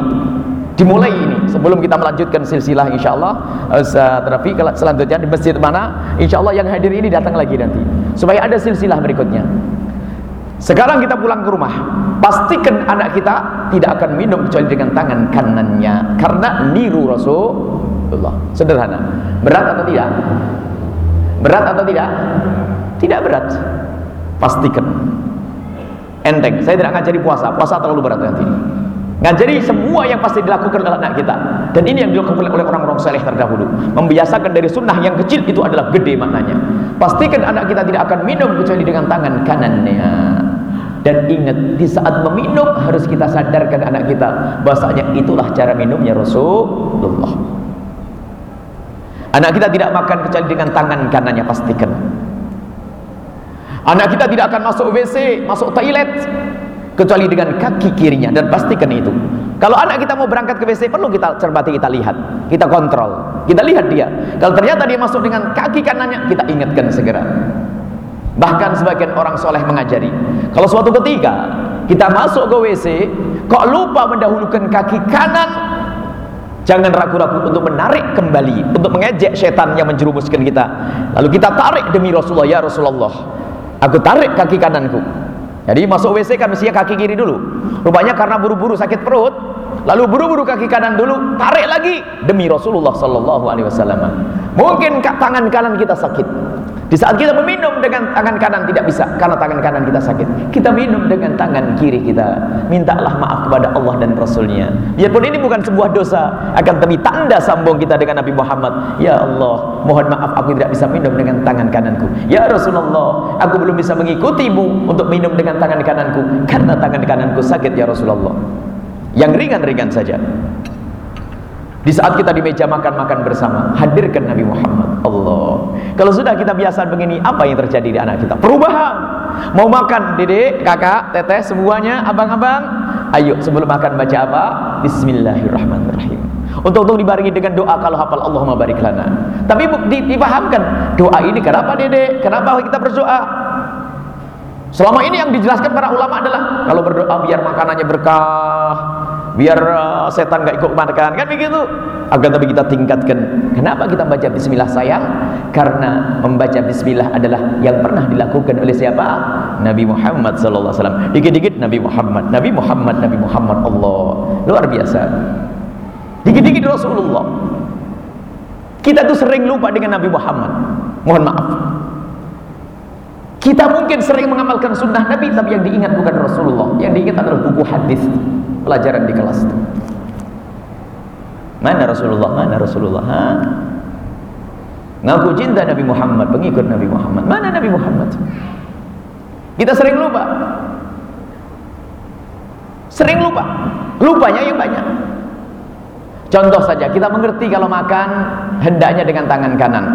dimulai ini sebelum kita melanjutkan silsilah insyaallah Ustaz Rafi selanjutnya di masjid mana insyaallah yang hadir ini datang lagi nanti supaya ada silsilah berikutnya sekarang kita pulang ke rumah pastikan anak kita tidak akan minum kecuali dengan tangan kanannya karena niru Rasulullah sederhana berat atau tidak Berat atau tidak? Tidak berat. Pastikan. Enteng. Saya tidak ngajari puasa. Puasa terlalu berat nanti. Ngajari semua yang pasti dilakukan oleh anak kita. Dan ini yang dilakukan oleh orang-orang saleh terdahulu. Membiasakan dari sunnah yang kecil itu adalah gede maknanya. Pastikan anak kita tidak akan minum kecuali dengan tangan kanannya. Dan ingat di saat meminum harus kita sadarkan anak kita bahasanya itulah cara minumnya Rasulullah. Anak kita tidak makan kecuali dengan tangan kanannya pastikan. Anak kita tidak akan masuk WC, masuk toilet kecuali dengan kaki kirinya dan pastikan itu. Kalau anak kita mau berangkat ke WC perlu kita cermati, kita lihat, kita kontrol, kita lihat dia. Kalau ternyata dia masuk dengan kaki kanannya, kita ingatkan segera. Bahkan sebagian orang soleh mengajari, kalau suatu ketika kita masuk ke WC, kok lupa mendahulukan kaki kanan, Jangan ragu-ragu untuk menarik kembali, untuk mengejek setan yang menjerumuskan kita. Lalu kita tarik demi Rasulullah, ya Rasulullah. Aku tarik kaki kananku. Jadi masuk WC kan mestinya kaki kiri dulu. Rupanya karena buru-buru sakit perut, lalu buru-buru kaki kanan dulu, tarik lagi demi Rasulullah sallallahu alaihi wasallam. Mungkin tangan kanan kita sakit. Di saat kita meminum dengan tangan kanan tidak bisa karena tangan kanan kita sakit. Kita minum dengan tangan kiri kita. Mintalah maaf kepada Allah dan Rasulnya. Biarpun ini bukan sebuah dosa, akan tapi tanda sambung kita dengan Nabi Muhammad. Ya Allah, mohon maaf aku tidak bisa minum dengan tangan kananku. Ya Rasulullah, aku belum bisa mengikutimu untuk minum dengan tangan kananku karena tangan kananku sakit ya Rasulullah. Yang ringan-ringan saja. Di saat kita di meja makan-makan bersama, hadirkan Nabi Muhammad. Allah. Kalau sudah kita biasa begini, apa yang terjadi di anak kita? Perubahan. Mau makan, Dedek, Kakak, Teteh, semuanya, abang-abang. Ayo sebelum makan baca apa? Bismillahirrahmanirrahim. Untuk-untuk dibarengi dengan doa kalau hafal Allahumma barik lana. Tapi dipahamkan, doa ini kenapa Dedek? Kenapa kita berdoa? Selama ini yang dijelaskan para ulama adalah kalau berdoa biar makanannya berkah, biar uh, setan gak ikut makan, kan begitu. Agar tapi kita tingkatkan. Kenapa kita baca bismillah sayang? Karena membaca bismillah adalah yang pernah dilakukan oleh siapa? Nabi Muhammad sallallahu alaihi wasallam. Dikit-dikit Nabi Muhammad, Nabi Muhammad, Nabi Muhammad Allah. Luar biasa. Dikit-dikit Rasulullah. Kita tuh sering lupa dengan Nabi Muhammad. Mohon maaf. Kita mungkin sering mengamalkan sunnah Nabi Tapi yang diingat bukan Rasulullah Yang diingat adalah buku hadis Pelajaran di kelas Mana Rasulullah? Mana Rasulullah? Ha? Ngaku cinta Nabi Muhammad Pengikut Nabi Muhammad Mana Nabi Muhammad? Kita sering lupa Sering lupa Lupanya yang banyak Contoh saja Kita mengerti kalau makan Hendaknya dengan tangan kanan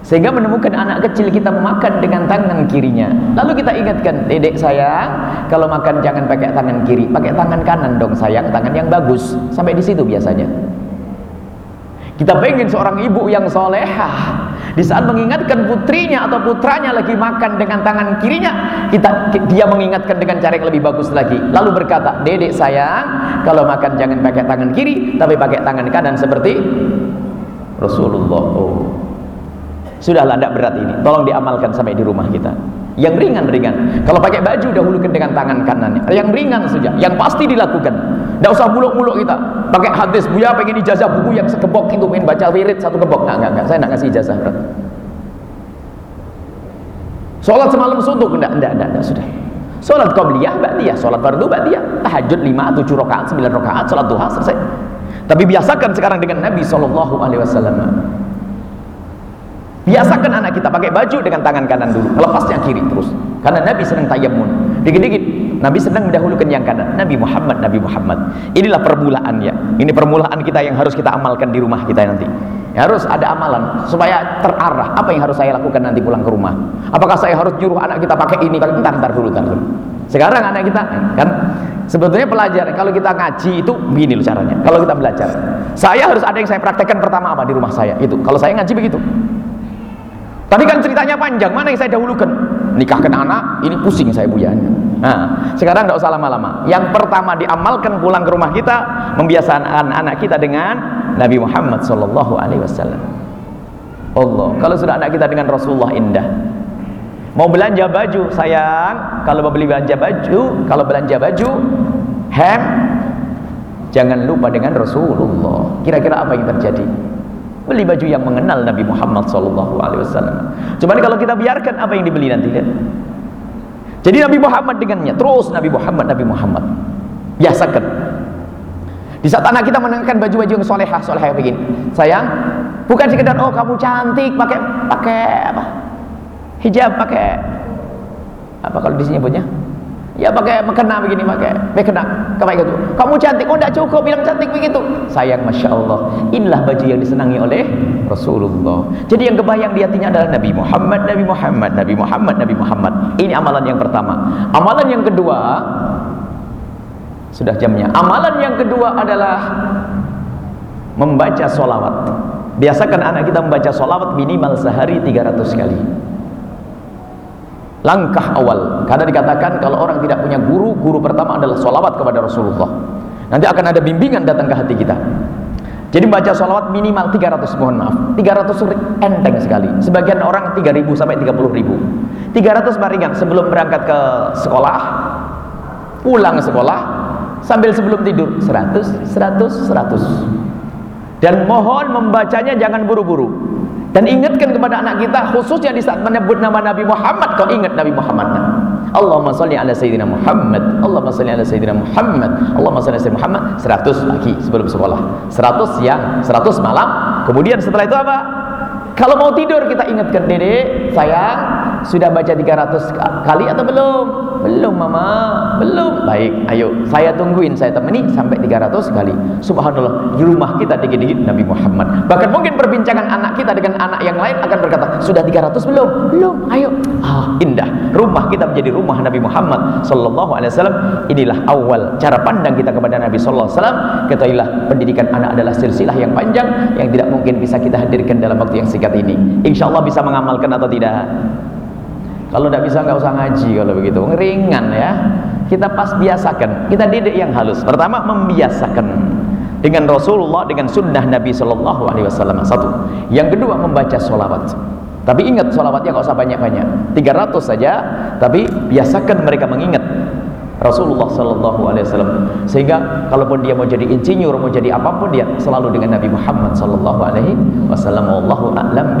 sehingga menemukan anak kecil kita memakan dengan tangan kirinya. Lalu kita ingatkan dedek sayang kalau makan jangan pakai tangan kiri pakai tangan kanan dong sayang tangan yang bagus. Sampai di situ biasanya. Kita pengen seorang ibu yang solehah. Di saat mengingatkan putrinya atau putranya lagi makan dengan tangan kirinya kita dia mengingatkan dengan cara yang lebih bagus lagi. Lalu berkata dedek sayang kalau makan jangan pakai tangan kiri tapi pakai tangan kanan seperti Rasulullah. Oh Sudahlah tidak berat ini. Tolong diamalkan sampai di rumah kita. Yang ringan-ringan. Kalau pakai baju dahulukan dengan tangan kanannya. Yang ringan saja. Yang pasti dilakukan. Tidak usah muluk-muluk kita. Pakai hadis. Buya pengen ijazah buku yang sekebok itu. Main baca wirid satu kebok. Enggak, enggak, enggak. Saya tidak ngasih ijazah. Berat. Sholat semalam suntuk. Enggak, enggak, enggak, enggak. Sudah. Sholat qabliyah, ba'diyah. Sholat fardu, ba'diyah. Tahajud 5, 7 rakaat, 9 rakaat. Sholat duha, selesai. Tapi biasakan sekarang dengan Nabi Sallallahu Alaihi Wasallam. Biasakan anak kita pakai baju dengan tangan kanan dulu, lepasnya kiri terus. Karena Nabi senang tayamun. Dikit-dikit Nabi sedang mendahulukan yang kanan. Nabi Muhammad, Nabi Muhammad. Inilah permulaannya. Ini permulaan kita yang harus kita amalkan di rumah kita nanti. Ya, harus ada amalan supaya terarah apa yang harus saya lakukan nanti pulang ke rumah. Apakah saya harus nyuruh anak kita pakai ini? Pakai entar, entar dulu, entar dulu. Sekarang anak kita kan sebetulnya pelajar kalau kita ngaji itu begini loh caranya. Kalau kita belajar, saya harus ada yang saya praktekkan pertama apa di rumah saya itu. Kalau saya ngaji begitu. Tadi kan ceritanya panjang, mana yang saya dahulukan? Nikahkan anak, ini pusing saya buyanya. Nah, sekarang tidak usah lama-lama. Yang pertama diamalkan pulang ke rumah kita, membiasakan anak kita dengan Nabi Muhammad Sallallahu Alaihi Wasallam. Allah, kalau sudah anak kita dengan Rasulullah indah. Mau belanja baju, sayang, kalau mau beli belanja baju, kalau belanja baju, hem, jangan lupa dengan Rasulullah. Kira-kira apa yang terjadi? Beli baju yang mengenal Nabi Muhammad wasallam. Cuman kalau kita biarkan apa yang dibeli nanti lihat. Jadi Nabi Muhammad dengannya terus Nabi Muhammad Nabi Muhammad. Biasakan. Di saat anak kita mengenakan baju-baju yang solehah solehah begini, sayang, bukan sekedar oh kamu cantik pakai pakai apa hijab pakai apa kalau di sini Ya pakai mekena begini pakai mekena kayak gitu. Kamu cantik, oh tidak cukup bilang cantik begitu. Sayang masya Allah. Inilah baju yang disenangi oleh Rasulullah. Jadi yang kebayang di hatinya adalah Nabi Muhammad, Nabi Muhammad, Nabi Muhammad, Nabi Muhammad. Ini amalan yang pertama. Amalan yang kedua sudah jamnya. Amalan yang kedua adalah membaca solawat. Biasakan anak kita membaca solawat minimal sehari 300 kali langkah awal. Karena dikatakan kalau orang tidak punya guru guru pertama adalah solawat kepada Rasulullah. Nanti akan ada bimbingan datang ke hati kita. Jadi baca solawat minimal 300 mohon maaf 300 enteng sekali. Sebagian orang 3000 sampai 30000 300 baringan sebelum berangkat ke sekolah pulang sekolah sambil sebelum tidur 100 100 100 dan mohon membacanya jangan buru-buru dan ingatkan kepada anak kita khususnya di saat menyebut nama Nabi Muhammad kau ingat Nabi Muhammad Allahumma salli ala Sayyidina Muhammad Allahumma salli ala Sayyidina Muhammad Allahumma salli ala Sayyidina Muhammad. 100 lagi sebelum sekolah. 100 siang 100 malam. Kemudian setelah itu apa? Kalau mau tidur kita ingatkan dedek sayang sudah baca 300 kali atau belum belum mama. Belum. Baik ayo. Saya tungguin. Saya temani sampai 300 kali. Subhanallah di rumah kita dikit-dikit Nabi Muhammad. Bahkan mungkin perbincangan anak kita dengan anak yang lain akan berkata sudah 300 belum? Belum. Ayo. Ah indah. Rumah kita menjadi rumah Nabi Muhammad sallallahu alaihi wasallam. Inilah awal cara pandang kita kepada Nabi sallallahu alaihi wasallam. Ketahuilah pendidikan anak adalah silsilah yang panjang yang tidak mungkin bisa kita hadirkan dalam waktu yang singkat ini. Insyaallah bisa mengamalkan atau tidak kalau tidak bisa nggak usah ngaji kalau begitu. Ringan ya. Kita pas biasakan. Kita didik yang halus. Pertama membiasakan dengan Rasulullah dengan sunnah Nabi Shallallahu Alaihi Wasallam satu. Yang kedua membaca sholawat. Tapi ingat sholawatnya nggak usah banyak-banyak. 300 saja. Tapi biasakan mereka mengingat Rasulullah Shallallahu Alaihi Wasallam sehingga kalaupun dia mau jadi insinyur mau jadi apa pun dia selalu dengan Nabi Muhammad Shallallahu Alaihi Wasallam. Wallahu a'lam.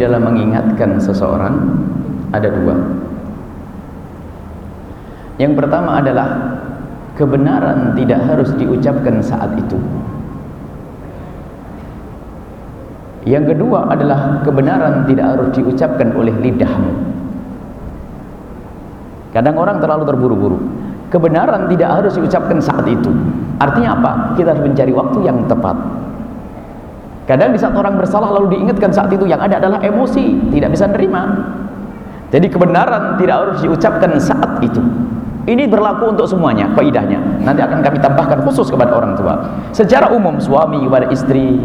dalam mengingatkan seseorang ada dua. Yang pertama adalah kebenaran tidak harus diucapkan saat itu. Yang kedua adalah kebenaran tidak harus diucapkan oleh lidahmu. Kadang orang terlalu terburu-buru. Kebenaran tidak harus diucapkan saat itu. Artinya apa? Kita harus mencari waktu yang tepat. Kadang di saat orang bersalah lalu diingatkan saat itu yang ada adalah emosi, tidak bisa nerima. Jadi kebenaran tidak harus diucapkan saat itu. Ini berlaku untuk semuanya, faidahnya. Nanti akan kami tambahkan khusus kepada orang tua. Secara umum suami kepada istri,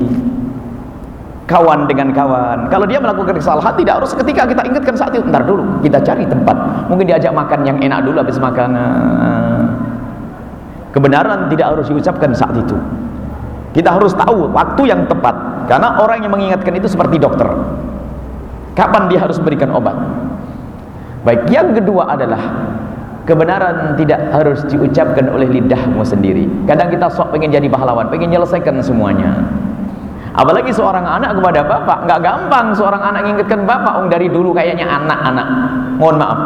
kawan dengan kawan. Kalau dia melakukan kesalahan tidak harus ketika kita ingatkan saat itu. Ntar dulu, kita cari tempat. Mungkin diajak makan yang enak dulu habis makan. Kebenaran tidak harus diucapkan saat itu. Kita harus tahu waktu yang tepat karena orang yang mengingatkan itu seperti dokter. Kapan dia harus berikan obat? Baik, yang kedua adalah kebenaran tidak harus diucapkan oleh lidahmu sendiri. Kadang kita sok pengen jadi pahlawan, pengen menyelesaikan semuanya. Apalagi seorang anak kepada bapak, nggak gampang seorang anak mengingatkan bapak. Ong dari dulu kayaknya anak-anak. Mohon maaf.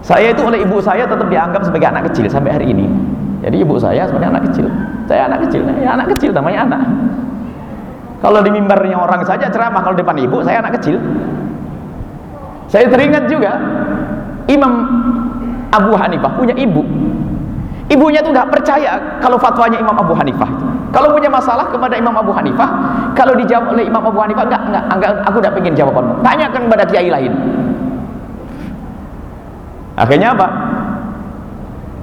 Saya itu oleh ibu saya tetap dianggap sebagai anak kecil sampai hari ini. Jadi ibu saya sebenarnya anak kecil. Saya anak kecil, ya anak kecil namanya anak. Kalau di mimbarnya orang saja ceramah, kalau depan ibu saya anak kecil. Saya teringat juga Imam Abu Hanifah punya ibu. Ibunya tuh nggak percaya kalau fatwanya Imam Abu Hanifah. Kalau punya masalah kepada Imam Abu Hanifah, kalau dijawab oleh Imam Abu Hanifah, enggak, enggak, enggak aku tidak ingin jawabanmu. Tanyakan kepada kiai lain. Akhirnya apa?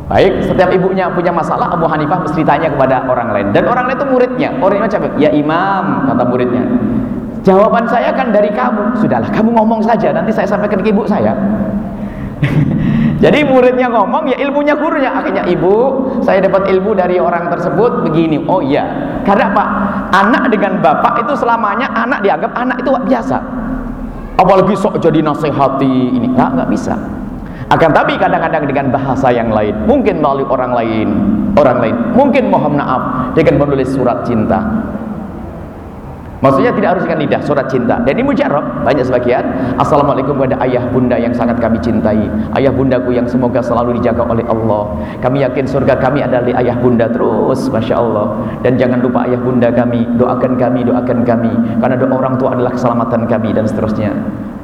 Baik, setiap ibunya punya masalah, Abu Hanifah mesti tanya kepada orang lain. Dan orang lain itu muridnya. Orangnya macam, ya imam, kata muridnya. Jawaban saya kan dari kamu. Sudahlah, kamu ngomong saja, nanti saya sampaikan ke ibu saya. [LAUGHS] Jadi muridnya ngomong, ya ilmunya gurunya. Akhirnya ibu, saya dapat ilmu dari orang tersebut begini. Oh iya, karena apa? Anak dengan bapak itu selamanya anak dianggap anak itu biasa. Apalagi sok jadi nasihati ini, nggak nggak bisa. Akan tapi kadang-kadang dengan bahasa yang lain, mungkin melalui orang lain, orang lain, mungkin mohon maaf dengan menulis surat cinta. Maksudnya tidak harus dengan lidah, surat cinta. Dan ini mujarab, banyak sebagian. Assalamualaikum kepada ayah bunda yang sangat kami cintai. Ayah bundaku yang semoga selalu dijaga oleh Allah. Kami yakin surga kami adalah di ayah bunda terus, Masya Allah. Dan jangan lupa ayah bunda kami, doakan kami, doakan kami. Karena doa orang tua adalah keselamatan kami dan seterusnya.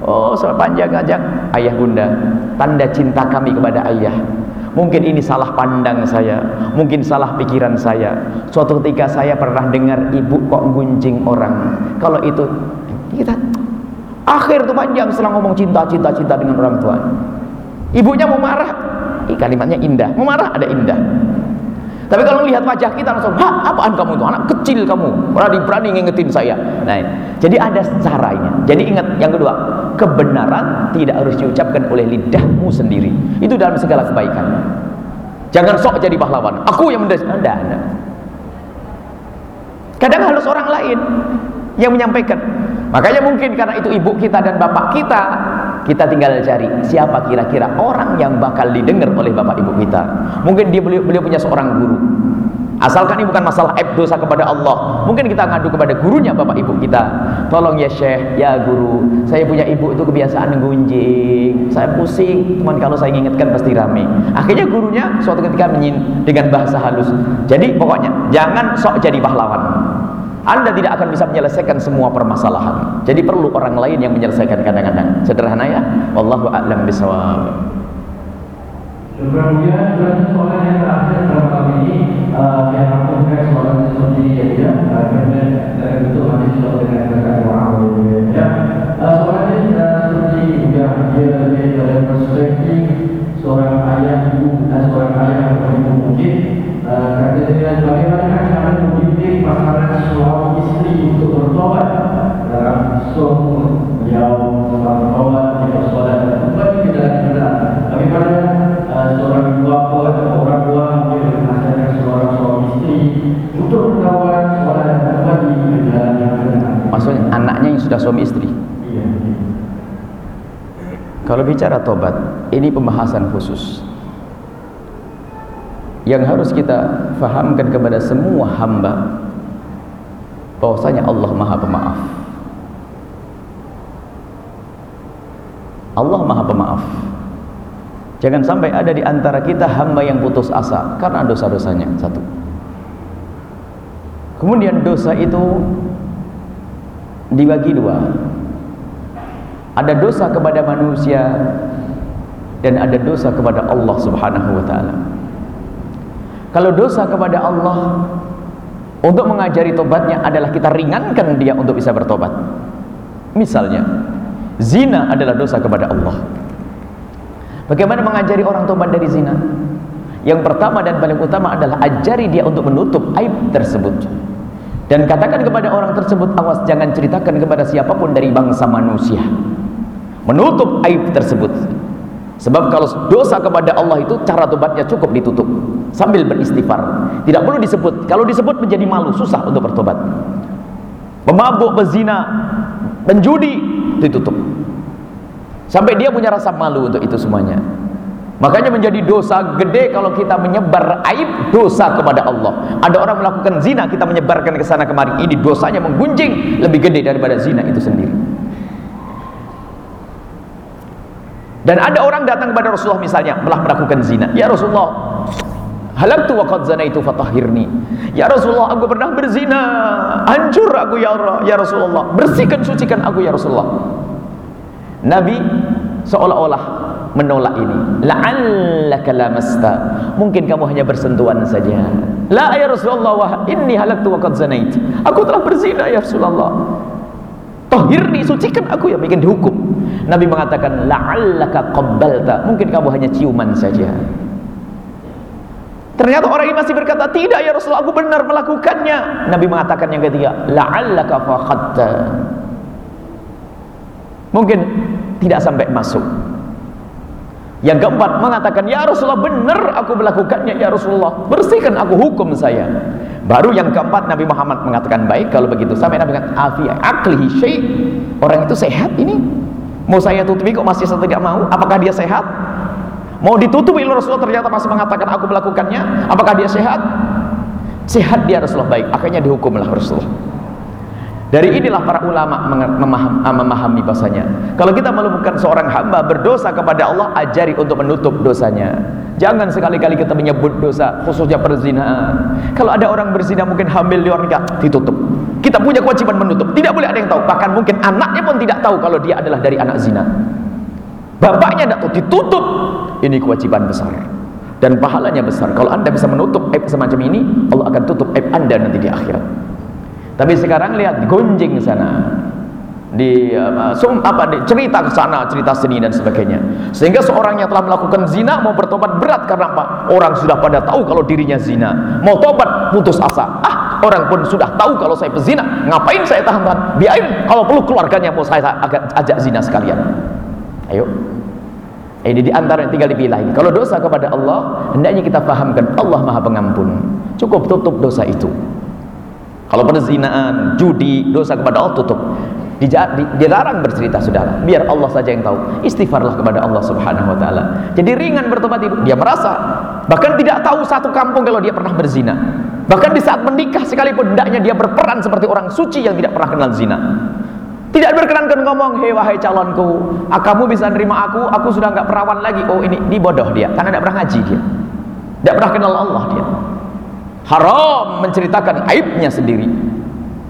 Oh, soal panjang aja ayah bunda. Tanda cinta kami kepada ayah. Mungkin ini salah pandang saya, mungkin salah pikiran saya. Suatu ketika saya pernah dengar ibu kok gunjing orang. Kalau itu kita akhir tuh panjang setelah ngomong cinta cinta cinta dengan orang tua. Ibunya mau marah, Ih, kalimatnya indah. Mau marah ada indah. Tapi kalau lihat wajah kita langsung, "Hah, apaan kamu itu? Anak kecil kamu. Berani-berani ngingetin saya." Nah, jadi ada caranya. Jadi ingat yang kedua, kebenaran tidak harus diucapkan oleh lidahmu sendiri. Itu dalam segala kebaikan. Jangan sok jadi pahlawan. Aku yang mendes Anda, Anda. Kadang harus orang lain yang menyampaikan. Makanya mungkin karena itu ibu kita dan bapak kita, kita tinggal cari siapa kira-kira orang yang bakal didengar oleh bapak ibu kita. Mungkin dia beliau, beliau punya seorang guru. Asalkan ini bukan masalah aib dosa kepada Allah. Mungkin kita ngadu kepada gurunya bapak ibu kita. Tolong ya syekh, ya guru. Saya punya ibu itu kebiasaan gunjing. Saya pusing. Cuman kalau saya ingatkan pasti rame. Akhirnya gurunya suatu ketika menyin dengan bahasa halus. Jadi pokoknya jangan sok jadi pahlawan. Anda tidak akan bisa menyelesaikan semua permasalahan. Jadi perlu orang lain yang menyelesaikan kadang-kadang. Sederhana ya. Wallahu a'lam bishawab. Kemudian soalan yang terakhir pada malam ini uh, yang aku bukan soalan seperti ini ya, karena dari bentuk hadis dengan berkat doa ya. Uh, Kalau bicara tobat, ini pembahasan khusus. Yang harus kita fahamkan kepada semua hamba bahwasanya Allah Maha Pemaaf. Allah Maha Pemaaf. Jangan sampai ada di antara kita hamba yang putus asa karena dosa-dosanya. Satu. Kemudian dosa itu dibagi dua. Ada dosa kepada manusia dan ada dosa kepada Allah Subhanahu wa taala. Kalau dosa kepada Allah untuk mengajari tobatnya adalah kita ringankan dia untuk bisa bertobat. Misalnya, zina adalah dosa kepada Allah. Bagaimana mengajari orang tobat dari zina? Yang pertama dan paling utama adalah ajari dia untuk menutup aib tersebut. Dan katakan kepada orang tersebut, awas jangan ceritakan kepada siapa pun dari bangsa manusia. Menutup aib tersebut. sebab kalau dosa kepada Allah itu cara tobatnya cukup ditutup sambil beristighfar tidak perlu disebut kalau disebut menjadi malu susah untuk bertobat pemabuk pezina penjudi ditutup sampai dia punya rasa malu untuk itu semuanya Makanya menjadi dosa gede kalau kita menyebar aib dosa kepada Allah. Ada orang melakukan zina, kita menyebarkan ke sana kemari. Ini dosanya menggunjing lebih gede daripada zina itu sendiri. Dan ada orang datang kepada Rasulullah misalnya telah melakukan zina. Ya Rasulullah, halaktu wa qad zanaitu fatahhirni. Ya Rasulullah, aku pernah berzina. Hancur aku ya ya Rasulullah. Bersihkan sucikan aku ya Rasulullah. Nabi seolah-olah menolak ini la'allaka lamasta mungkin kamu hanya bersentuhan saja la ya Rasulullah wa inni halaktu wa qad zanait aku telah berzina ya Rasulullah tahirni sucikan aku yang bikin dihukum Nabi mengatakan la'allaka qabbalta mungkin kamu hanya ciuman saja Ternyata orang ini masih berkata, tidak ya Rasulullah, aku benar melakukannya. Nabi mengatakan yang ketiga, la'allaka fakhatta. Mungkin tidak sampai masuk. Yang keempat mengatakan, Ya Rasulullah benar aku melakukannya Ya Rasulullah, bersihkan aku hukum saya. Baru yang keempat Nabi Muhammad mengatakan baik kalau begitu. Sampai Nabi mengatakan afi aklihi syai. Orang itu sehat ini. Mau saya tutupi kok masih tidak mau? Apakah dia sehat? Mau ditutupi Rasulullah ternyata masih mengatakan aku melakukannya. Apakah dia sehat? Sehat dia Rasulullah baik. Akhirnya dihukumlah Rasulullah. Dari inilah para ulama memahami, ah, memahami bahasanya. Kalau kita menemukan seorang hamba berdosa kepada Allah, ajari untuk menutup dosanya. Jangan sekali-kali kita menyebut dosa, khususnya perzinahan. Kalau ada orang berzina mungkin hamil di nikah, ditutup. Kita punya kewajiban menutup. Tidak boleh ada yang tahu. Bahkan mungkin anaknya pun tidak tahu kalau dia adalah dari anak zina. Bapaknya tidak tahu, ditutup. Ini kewajiban besar. Dan pahalanya besar. Kalau anda bisa menutup aib semacam ini, Allah akan tutup aib anda nanti di akhirat. Tapi sekarang lihat gunjing sana. Di uh, sum, apa di, cerita ke sana cerita seni dan sebagainya. Sehingga seorang yang telah melakukan zina mau bertobat berat karena apa? Orang sudah pada tahu kalau dirinya zina. Mau tobat putus asa. Ah orang pun sudah tahu kalau saya pezina. Ngapain saya tahan-tahan? Biarin. Kalau perlu keluarganya mau saya agak ajak zina sekalian. Ayo. Ini di antara yang tinggal dipilah ini. Kalau dosa kepada Allah hendaknya kita fahamkan Allah maha pengampun. Cukup tutup dosa itu kalau perzinaan, judi, dosa kepada Allah tutup. Dilarang bercerita saudara. Biar Allah saja yang tahu. Istighfarlah kepada Allah Subhanahu wa taala. Jadi ringan bertobat itu. Dia merasa bahkan tidak tahu satu kampung kalau dia pernah berzina. Bahkan di saat menikah sekalipun hendaknya dia berperan seperti orang suci yang tidak pernah kenal zina. Tidak berkenankan ngomong, hei wahai calonku, ah, kamu bisa nerima aku, aku sudah nggak perawan lagi. Oh ini, ini bodoh dia, karena tidak pernah ngaji dia. Tidak pernah kenal Allah dia haram menceritakan aibnya sendiri.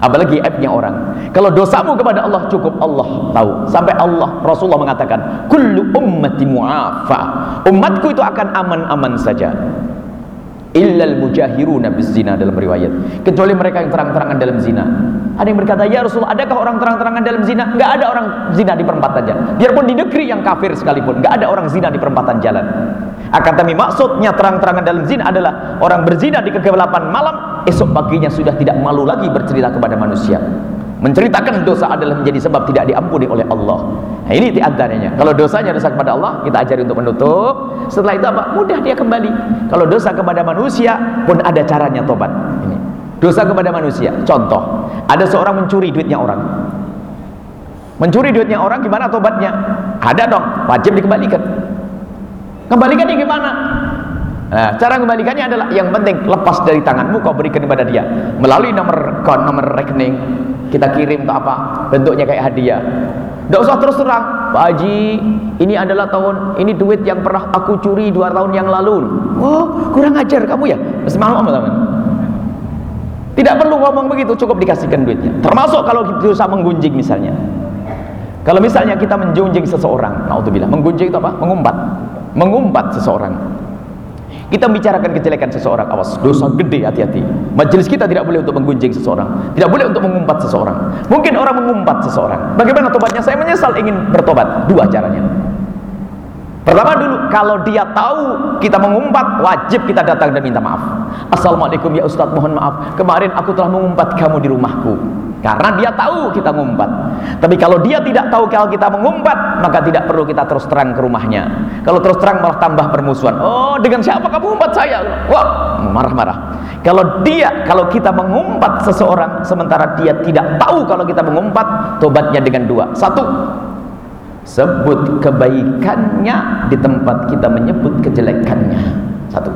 Apalagi aibnya orang. Kalau dosamu kepada Allah cukup Allah tahu. Sampai Allah Rasulullah mengatakan kullu ummati mu'afa. Umatku itu akan aman-aman saja illal mujahiruna bizina dalam riwayat. Kecuali mereka yang terang-terangan dalam zina. Ada yang berkata ya Rasulullah adakah orang terang-terangan dalam zina? Enggak ada orang zina di perempatan jalan biarpun di negeri yang kafir sekalipun enggak ada orang zina di perempatan jalan. Akan tapi maksudnya terang-terangan dalam zina adalah orang berzina di kegelapan malam, esok paginya sudah tidak malu lagi bercerita kepada manusia. Menceritakan dosa adalah menjadi sebab tidak diampuni oleh Allah. Nah, ini di antaranya. Kalau dosanya dosa kepada Allah, kita ajari untuk menutup. Setelah itu apa? Mudah dia kembali. Kalau dosa kepada manusia pun ada caranya tobat. Ini. Dosa kepada manusia. Contoh, ada seorang mencuri duitnya orang. Mencuri duitnya orang gimana tobatnya? Ada dong, wajib dikembalikan. Kembalikannya gimana? Nah, cara kembalikannya adalah yang penting lepas dari tanganmu kau berikan kepada dia. Melalui nomor kon nomor rekening kita kirim untuk apa? Bentuknya kayak hadiah. Tidak usah terus terang Pak Haji ini adalah tahun ini duit yang pernah aku curi dua tahun yang lalu. Oh kurang ajar kamu ya? Semalam teman tidak perlu ngomong begitu cukup dikasihkan duitnya. Termasuk kalau dosa menggunjing misalnya. Kalau misalnya kita menjunjing seseorang naudzubillah. Menggunjing itu apa? Mengumpat. Mengumpat seseorang kita membicarakan kejelekan seseorang. Awas dosa gede hati-hati. Majelis kita tidak boleh untuk menggunjing seseorang. Tidak boleh untuk mengumpat seseorang. Mungkin orang mengumpat seseorang. Bagaimana tobatnya? Saya menyesal ingin bertobat. Dua caranya Pertama dulu, kalau dia tahu kita mengumpat, wajib kita datang dan minta maaf. Assalamualaikum ya Ustadz, mohon maaf. Kemarin aku telah mengumpat kamu di rumahku. Karena dia tahu kita mengumpat. Tapi kalau dia tidak tahu kalau kita mengumpat, maka tidak perlu kita terus terang ke rumahnya. Kalau terus terang malah tambah permusuhan. Oh, dengan siapa kamu mengumpat saya? Wah, marah-marah. Kalau dia, kalau kita mengumpat seseorang sementara dia tidak tahu kalau kita mengumpat, tobatnya dengan dua. Satu, sebut kebaikannya di tempat kita menyebut kejelekannya. Satu.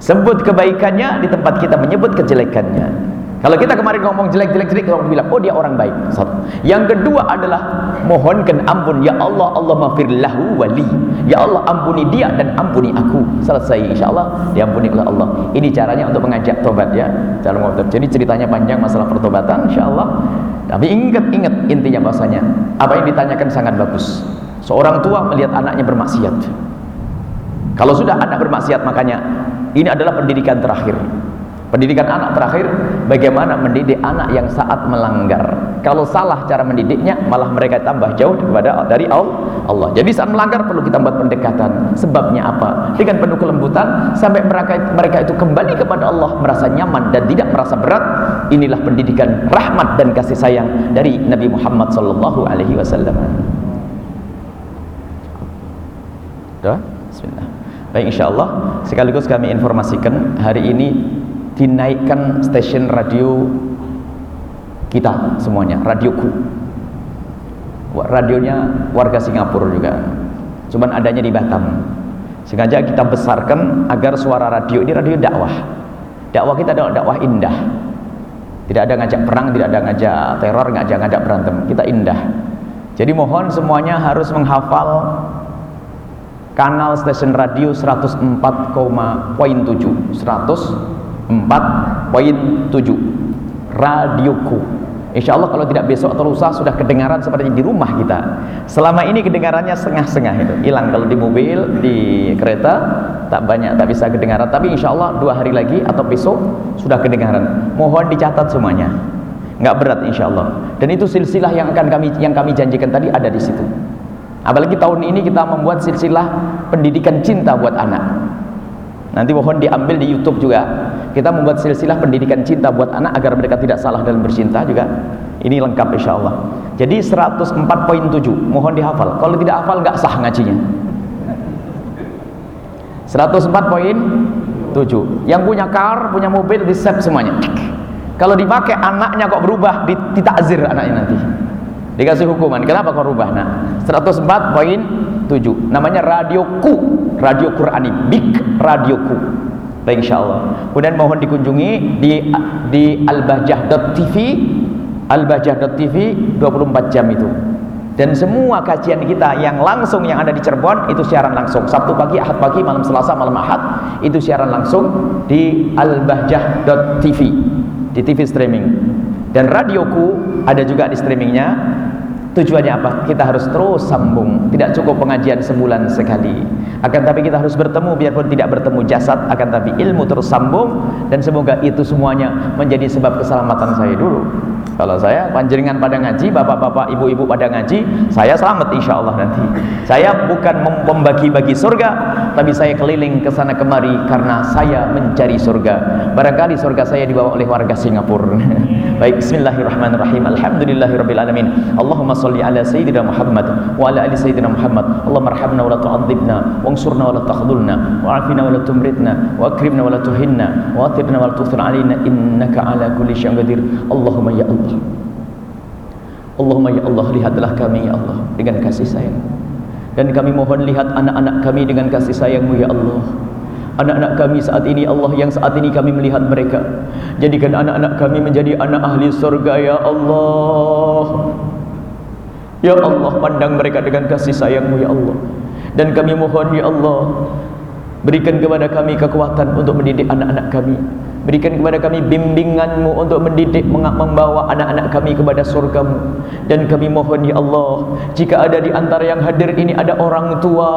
Sebut kebaikannya di tempat kita menyebut kejelekannya kalau kita kemarin ngomong jelek-jelek jelek orang bilang oh dia orang baik. Satu. Yang kedua adalah mohonkan ampun. Ya Allah Allah maafirlahu wali ya Allah ampuni dia dan ampuni aku. Selesai insyaallah diampuni oleh Allah. Ini caranya untuk mengajak tobat ya. Calon motor jadi ceritanya panjang masalah pertobatan insyaallah. Tapi ingat-ingat intinya bahasanya. Apa yang ditanyakan sangat bagus. Seorang tua melihat anaknya bermaksiat. Kalau sudah anak bermaksiat makanya ini adalah pendidikan terakhir. Pendidikan anak terakhir bagaimana mendidik anak yang saat melanggar. Kalau salah cara mendidiknya malah mereka tambah jauh kepada dari Allah. Jadi saat melanggar perlu kita buat pendekatan. Sebabnya apa? Dengan penuh kelembutan sampai mereka mereka itu kembali kepada Allah merasa nyaman dan tidak merasa berat. Inilah pendidikan rahmat dan kasih sayang dari Nabi Muhammad sallallahu alaihi wasallam. Bismillah. Baik insyaallah sekaligus kami informasikan hari ini dinaikkan stasiun radio kita semuanya, radioku. Radionya warga Singapura juga. Cuman adanya di Batam. Sengaja kita besarkan agar suara radio ini radio dakwah. Dakwah kita adalah dakwah indah. Tidak ada ngajak perang, tidak ada ngajak teror, ngajak ngajak berantem. Kita indah. Jadi mohon semuanya harus menghafal kanal stasiun radio 104,7 100 4.7 radioku. Insya Allah kalau tidak besok atau lusa sudah kedengaran seperti di rumah kita. Selama ini kedengarannya setengah-setengah itu. Hilang kalau di mobil, di kereta tak banyak, tak bisa kedengaran. Tapi insya Allah dua hari lagi atau besok sudah kedengaran. Mohon dicatat semuanya. Nggak berat insya Allah dan itu silsilah yang akan kami yang kami janjikan tadi ada di situ. Apalagi tahun ini kita membuat silsilah pendidikan cinta buat anak. Nanti mohon diambil di YouTube juga kita membuat silsilah pendidikan cinta buat anak agar mereka tidak salah dalam bercinta juga. Ini lengkap insya Allah jadi 104.7 mohon dihafal. Kalau tidak hafal nggak sah ngajinya. 104.7 yang punya car, punya mobil di save semuanya. Kalau dipakai anaknya kok berubah ditakzir anaknya nanti. Dikasih hukuman. Kenapa kok berubah nah 104.7 namanya radioku radio Qurani. Big radioku Baik insyaallah. Kemudian mohon dikunjungi di di albahjah.tv albahjah.tv 24 jam itu. Dan semua kajian kita yang langsung yang ada di Cirebon itu siaran langsung. Sabtu pagi, Ahad pagi, malam Selasa, malam Ahad itu siaran langsung di albahjah.tv di TV streaming. Dan radioku ada juga di streamingnya Tujuannya apa? Kita harus terus sambung. Tidak cukup pengajian sebulan sekali. Akan tapi kita harus bertemu biarpun tidak bertemu jasad, akan tapi ilmu terus sambung dan semoga itu semuanya menjadi sebab keselamatan saya dulu. Kalau saya panjenengan pada ngaji, bapak-bapak, ibu-ibu pada ngaji, saya selamat insya Allah nanti. Saya bukan membagi-bagi surga, tapi saya keliling ke sana kemari karena saya mencari surga. Barangkali surga saya dibawa oleh warga Singapura. [LAUGHS] Baik, Bismillahirrahmanirrahim. Alhamdulillahirabbil alamin. Allahumma shalli ala sayyidina Muhammad wa ala ali sayyidina Muhammad. Allahumma arhamna wa la tu'adzibna, wansurna wa la takhdhulna, wa'afina wa la tumritna, wa akrimna wa la tuhinna, wa atirna wa la tuthir alaina innaka ala kulli syai'in qadir. Allahumma ya Allah Allahumma ya Allah lihatlah kami ya Allah dengan kasih sayang. Dan kami mohon lihat anak-anak kami dengan kasih sayangmu ya Allah. Anak-anak kami saat ini Allah yang saat ini kami melihat mereka. Jadikan anak-anak kami menjadi anak ahli surga ya Allah. Ya Allah pandang mereka dengan kasih sayangmu ya Allah. Dan kami mohon ya Allah berikan kepada kami kekuatan untuk mendidik anak-anak kami Berikan kepada kami bimbinganmu untuk mendidik membawa anak-anak kami kepada surgamu. Dan kami mohon ya Allah Jika ada di antara yang hadir ini ada orang tua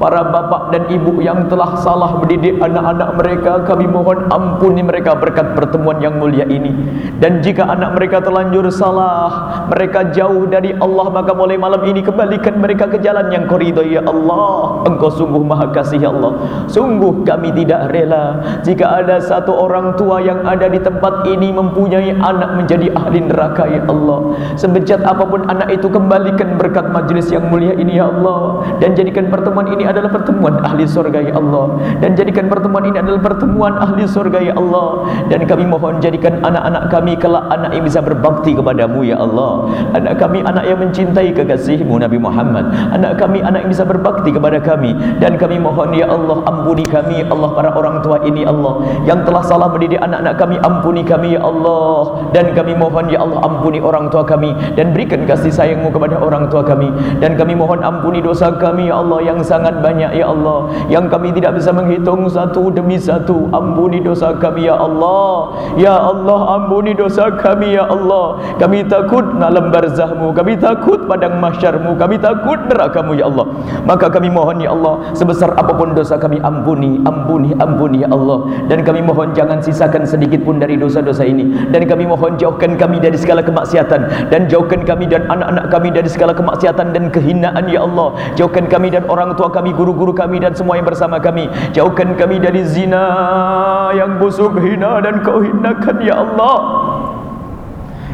para bapak dan ibu yang telah salah mendidik anak-anak mereka kami mohon ampuni mereka berkat pertemuan yang mulia ini. Dan jika anak mereka terlanjur salah mereka jauh dari Allah maka mulai malam ini kembalikan mereka ke jalan yang koridor ya Allah. Engkau sungguh maha kasih ya Allah. Sungguh kami tidak rela jika ada satu orang tua yang ada di tempat ini mempunyai anak menjadi ahli neraka ya Allah. Sebejat apa pun anak itu kembalikan berkat majlis yang mulia ini ya Allah. Dan jadikan pertemuan ini adalah pertemuan ahli surga ya Allah. Dan jadikan pertemuan ini adalah pertemuan ahli surga ya Allah. Dan kami mohon jadikan anak-anak kami kelak anak yang bisa berbakti kepadamu ya Allah. Anak kami anak yang mencintai kekasihmu Nabi Muhammad. Anak kami anak yang bisa berbakti kepada kami. Dan kami mohon ya Allah ampuni kami Allah para orang tua ini Allah yang telah salah mendidik anak-anak kami ampuni kami ya Allah. Dan kami mohon ya Allah ampuni orang tua kami. Dan berikan kasih sayangmu kepada orang tua kami. Dan kami mohon ampuni dosa kami ya Allah yang sangat banyak ya Allah. Yang kami tidak bisa menghitung satu demi satu. Ampuni dosa kami ya Allah. Ya Allah ampuni dosa kami ya Allah. Kami takut alam barzahmu. Kami takut padang mahsyarmu. Kami takut nerakamu ya Allah. Maka kami mohon ya Allah sebesar apa pun dosa kami ampuni ampuni ampuni ya Allah. Dan kami mohon jangan sisakan sedikit pun dari dosa-dosa ini. Dan kami mohon jauhkan kami dari segala kemaksiatan. Dan jauhkan kami dan anak-anak kami dari segala kemaksiatan dan kehinaan ya Allah. Jauhkan kami dan orang tua kami guru-guru kami dan semua yang bersama kami. Jauhkan kami dari zina yang busuk hina dan kau hinakan ya Allah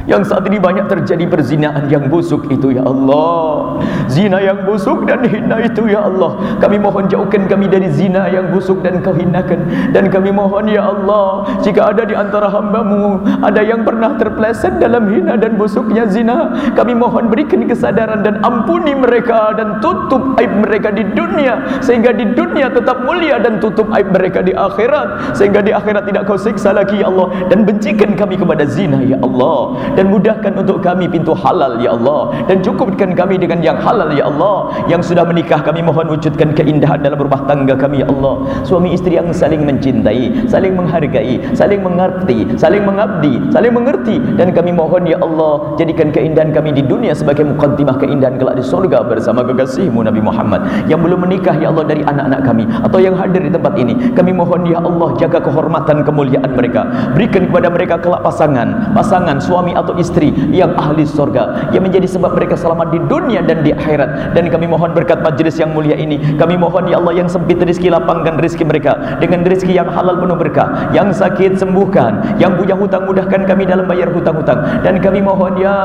yang saat ini banyak terjadi perzinaan yang busuk itu ya Allah. Zina yang busuk dan hina itu ya Allah. Kami mohon jauhkan kami dari zina yang busuk dan kehinakan. Dan kami mohon ya Allah jika ada di antara hambamu ada yang pernah terpleset dalam hina dan busuknya zina kami mohon berikan kesadaran dan ampuni mereka dan tutup aib mereka di dunia sehingga di dunia tetap mulia dan tutup aib mereka di akhirat. Sehingga di akhirat tidak kau siksa lagi ya Allah. Dan bencikan kami kepada zina ya Allah dan mudahkan untuk kami pintu halal ya Allah. Dan cukupkan kami dengan yang halal ya Allah. Yang sudah menikah kami mohon wujudkan keindahan dalam rumah tangga kami ya Allah. Suami istri yang saling mencintai saling menghargai saling mengerti saling mengabdi saling mengerti. Dan kami mohon ya Allah jadikan keindahan kami di dunia sebagai mukaddimah keindahan kelak di surga bersama kekasihmu Nabi Muhammad. Yang belum menikah ya Allah dari anak-anak kami atau yang hadir di tempat ini kami mohon ya Allah jaga kehormatan kemuliaan mereka. Berikan kepada mereka kelak pasangan pasangan suami atau atau istri yang ahli surga yang menjadi sebab mereka selamat di dunia dan di akhirat. Dan kami mohon berkat majlis yang mulia ini. Kami mohon ya Allah yang sempit rezeki lapangkan rezeki mereka. Dengan rezeki yang halal penuh berkah. Yang sakit sembuhkan. Yang punya hutang mudahkan kami dalam bayar hutang-hutang. Dan kami mohon ya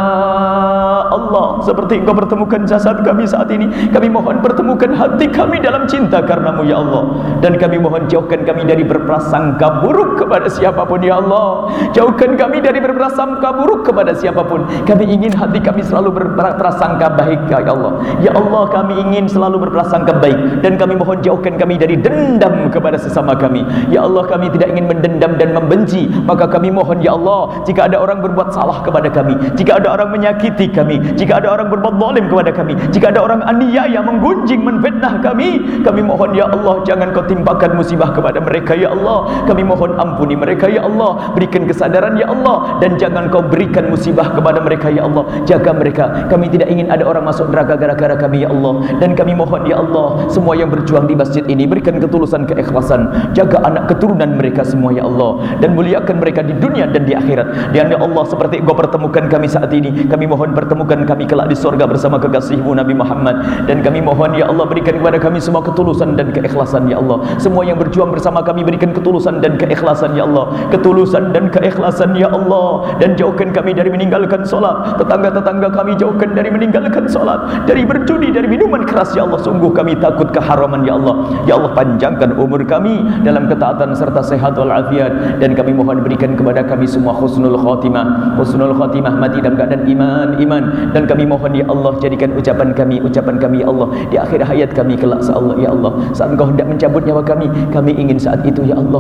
Allah seperti engkau pertemukan jasad kami saat ini. Kami mohon pertemukan hati kami dalam cinta karenamu ya Allah. Dan kami mohon jauhkan kami dari berprasangka buruk kepada siapa pun ya Allah. Jauhkan kami dari berprasangka buruk kepada siapa pun. Kami ingin hati kami selalu berprasangka baik ya Allah. Ya Allah kami ingin selalu berprasangka baik. Dan kami mohon jauhkan kami dari dendam kepada sesama kami. Ya Allah kami tidak ingin mendendam dan membenci. Maka kami mohon ya Allah jika ada orang berbuat salah kepada kami jika ada orang menyakiti kami jika ada orang berbuat zalim kepada kami jika ada orang aniaya menggunjing menfitnah kami kami mohon ya Allah jangan kau timpakan musibah kepada mereka ya Allah. Kami mohon ampuni mereka ya Allah. Berikan kesadaran ya Allah. Dan jangan kau berikan berikan musibah kepada mereka ya Allah. Jaga mereka. Kami tidak ingin ada orang masuk neraka gara-gara kami ya Allah. Dan kami mohon ya Allah semua yang berjuang di masjid ini berikan ketulusan keikhlasan. Jaga anak keturunan mereka semua ya Allah. Dan muliakan mereka di dunia dan di akhirat. Dan ya Allah seperti engkau pertemukan kami saat ini kami mohon pertemukan kami kelak di surga bersama kekasihmu Nabi Muhammad. Dan kami mohon ya Allah berikan kepada kami semua ketulusan dan keikhlasan ya Allah. Semua yang berjuang bersama kami berikan ketulusan dan keikhlasan ya Allah. Ketulusan dan keikhlasan ya Allah. Dan jauhkan kami kami dari meninggalkan solat. Tetangga-tetangga kami jauhkan dari meninggalkan solat. Dari berjudi dari minuman keras ya Allah sungguh kami takut keharaman ya Allah. Ya Allah panjangkan umur kami dalam ketaatan serta sehat walafiat. Dan kami mohon berikan kepada kami semua husnul khatimah. Husnul khatimah mati dalam keadaan iman iman. Dan kami mohon ya Allah jadikan ucapan kami ucapan kami ya Allah di akhir hayat kami kelak ya Allah ya Allah. Saat engkau hendak mencabut nyawa kami kami ingin saat itu ya Allah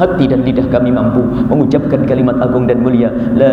hati dan lidah kami mampu mengucapkan kalimat agung dan mulia. La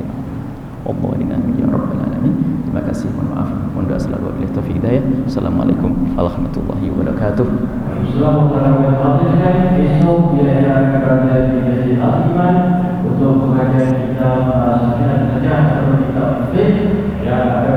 sahbihi wasallam walhamdulillahi rabbil alamin Terima kasih, mohon maaf, mohon doa selalu wabillahi taufiq hidayah. Assalamualaikum warahmatullahi wabarakatuh. Assalamualaikum warahmatullahi wabarakatuh. Untuk kita yang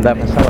wabarakatuh. Santap.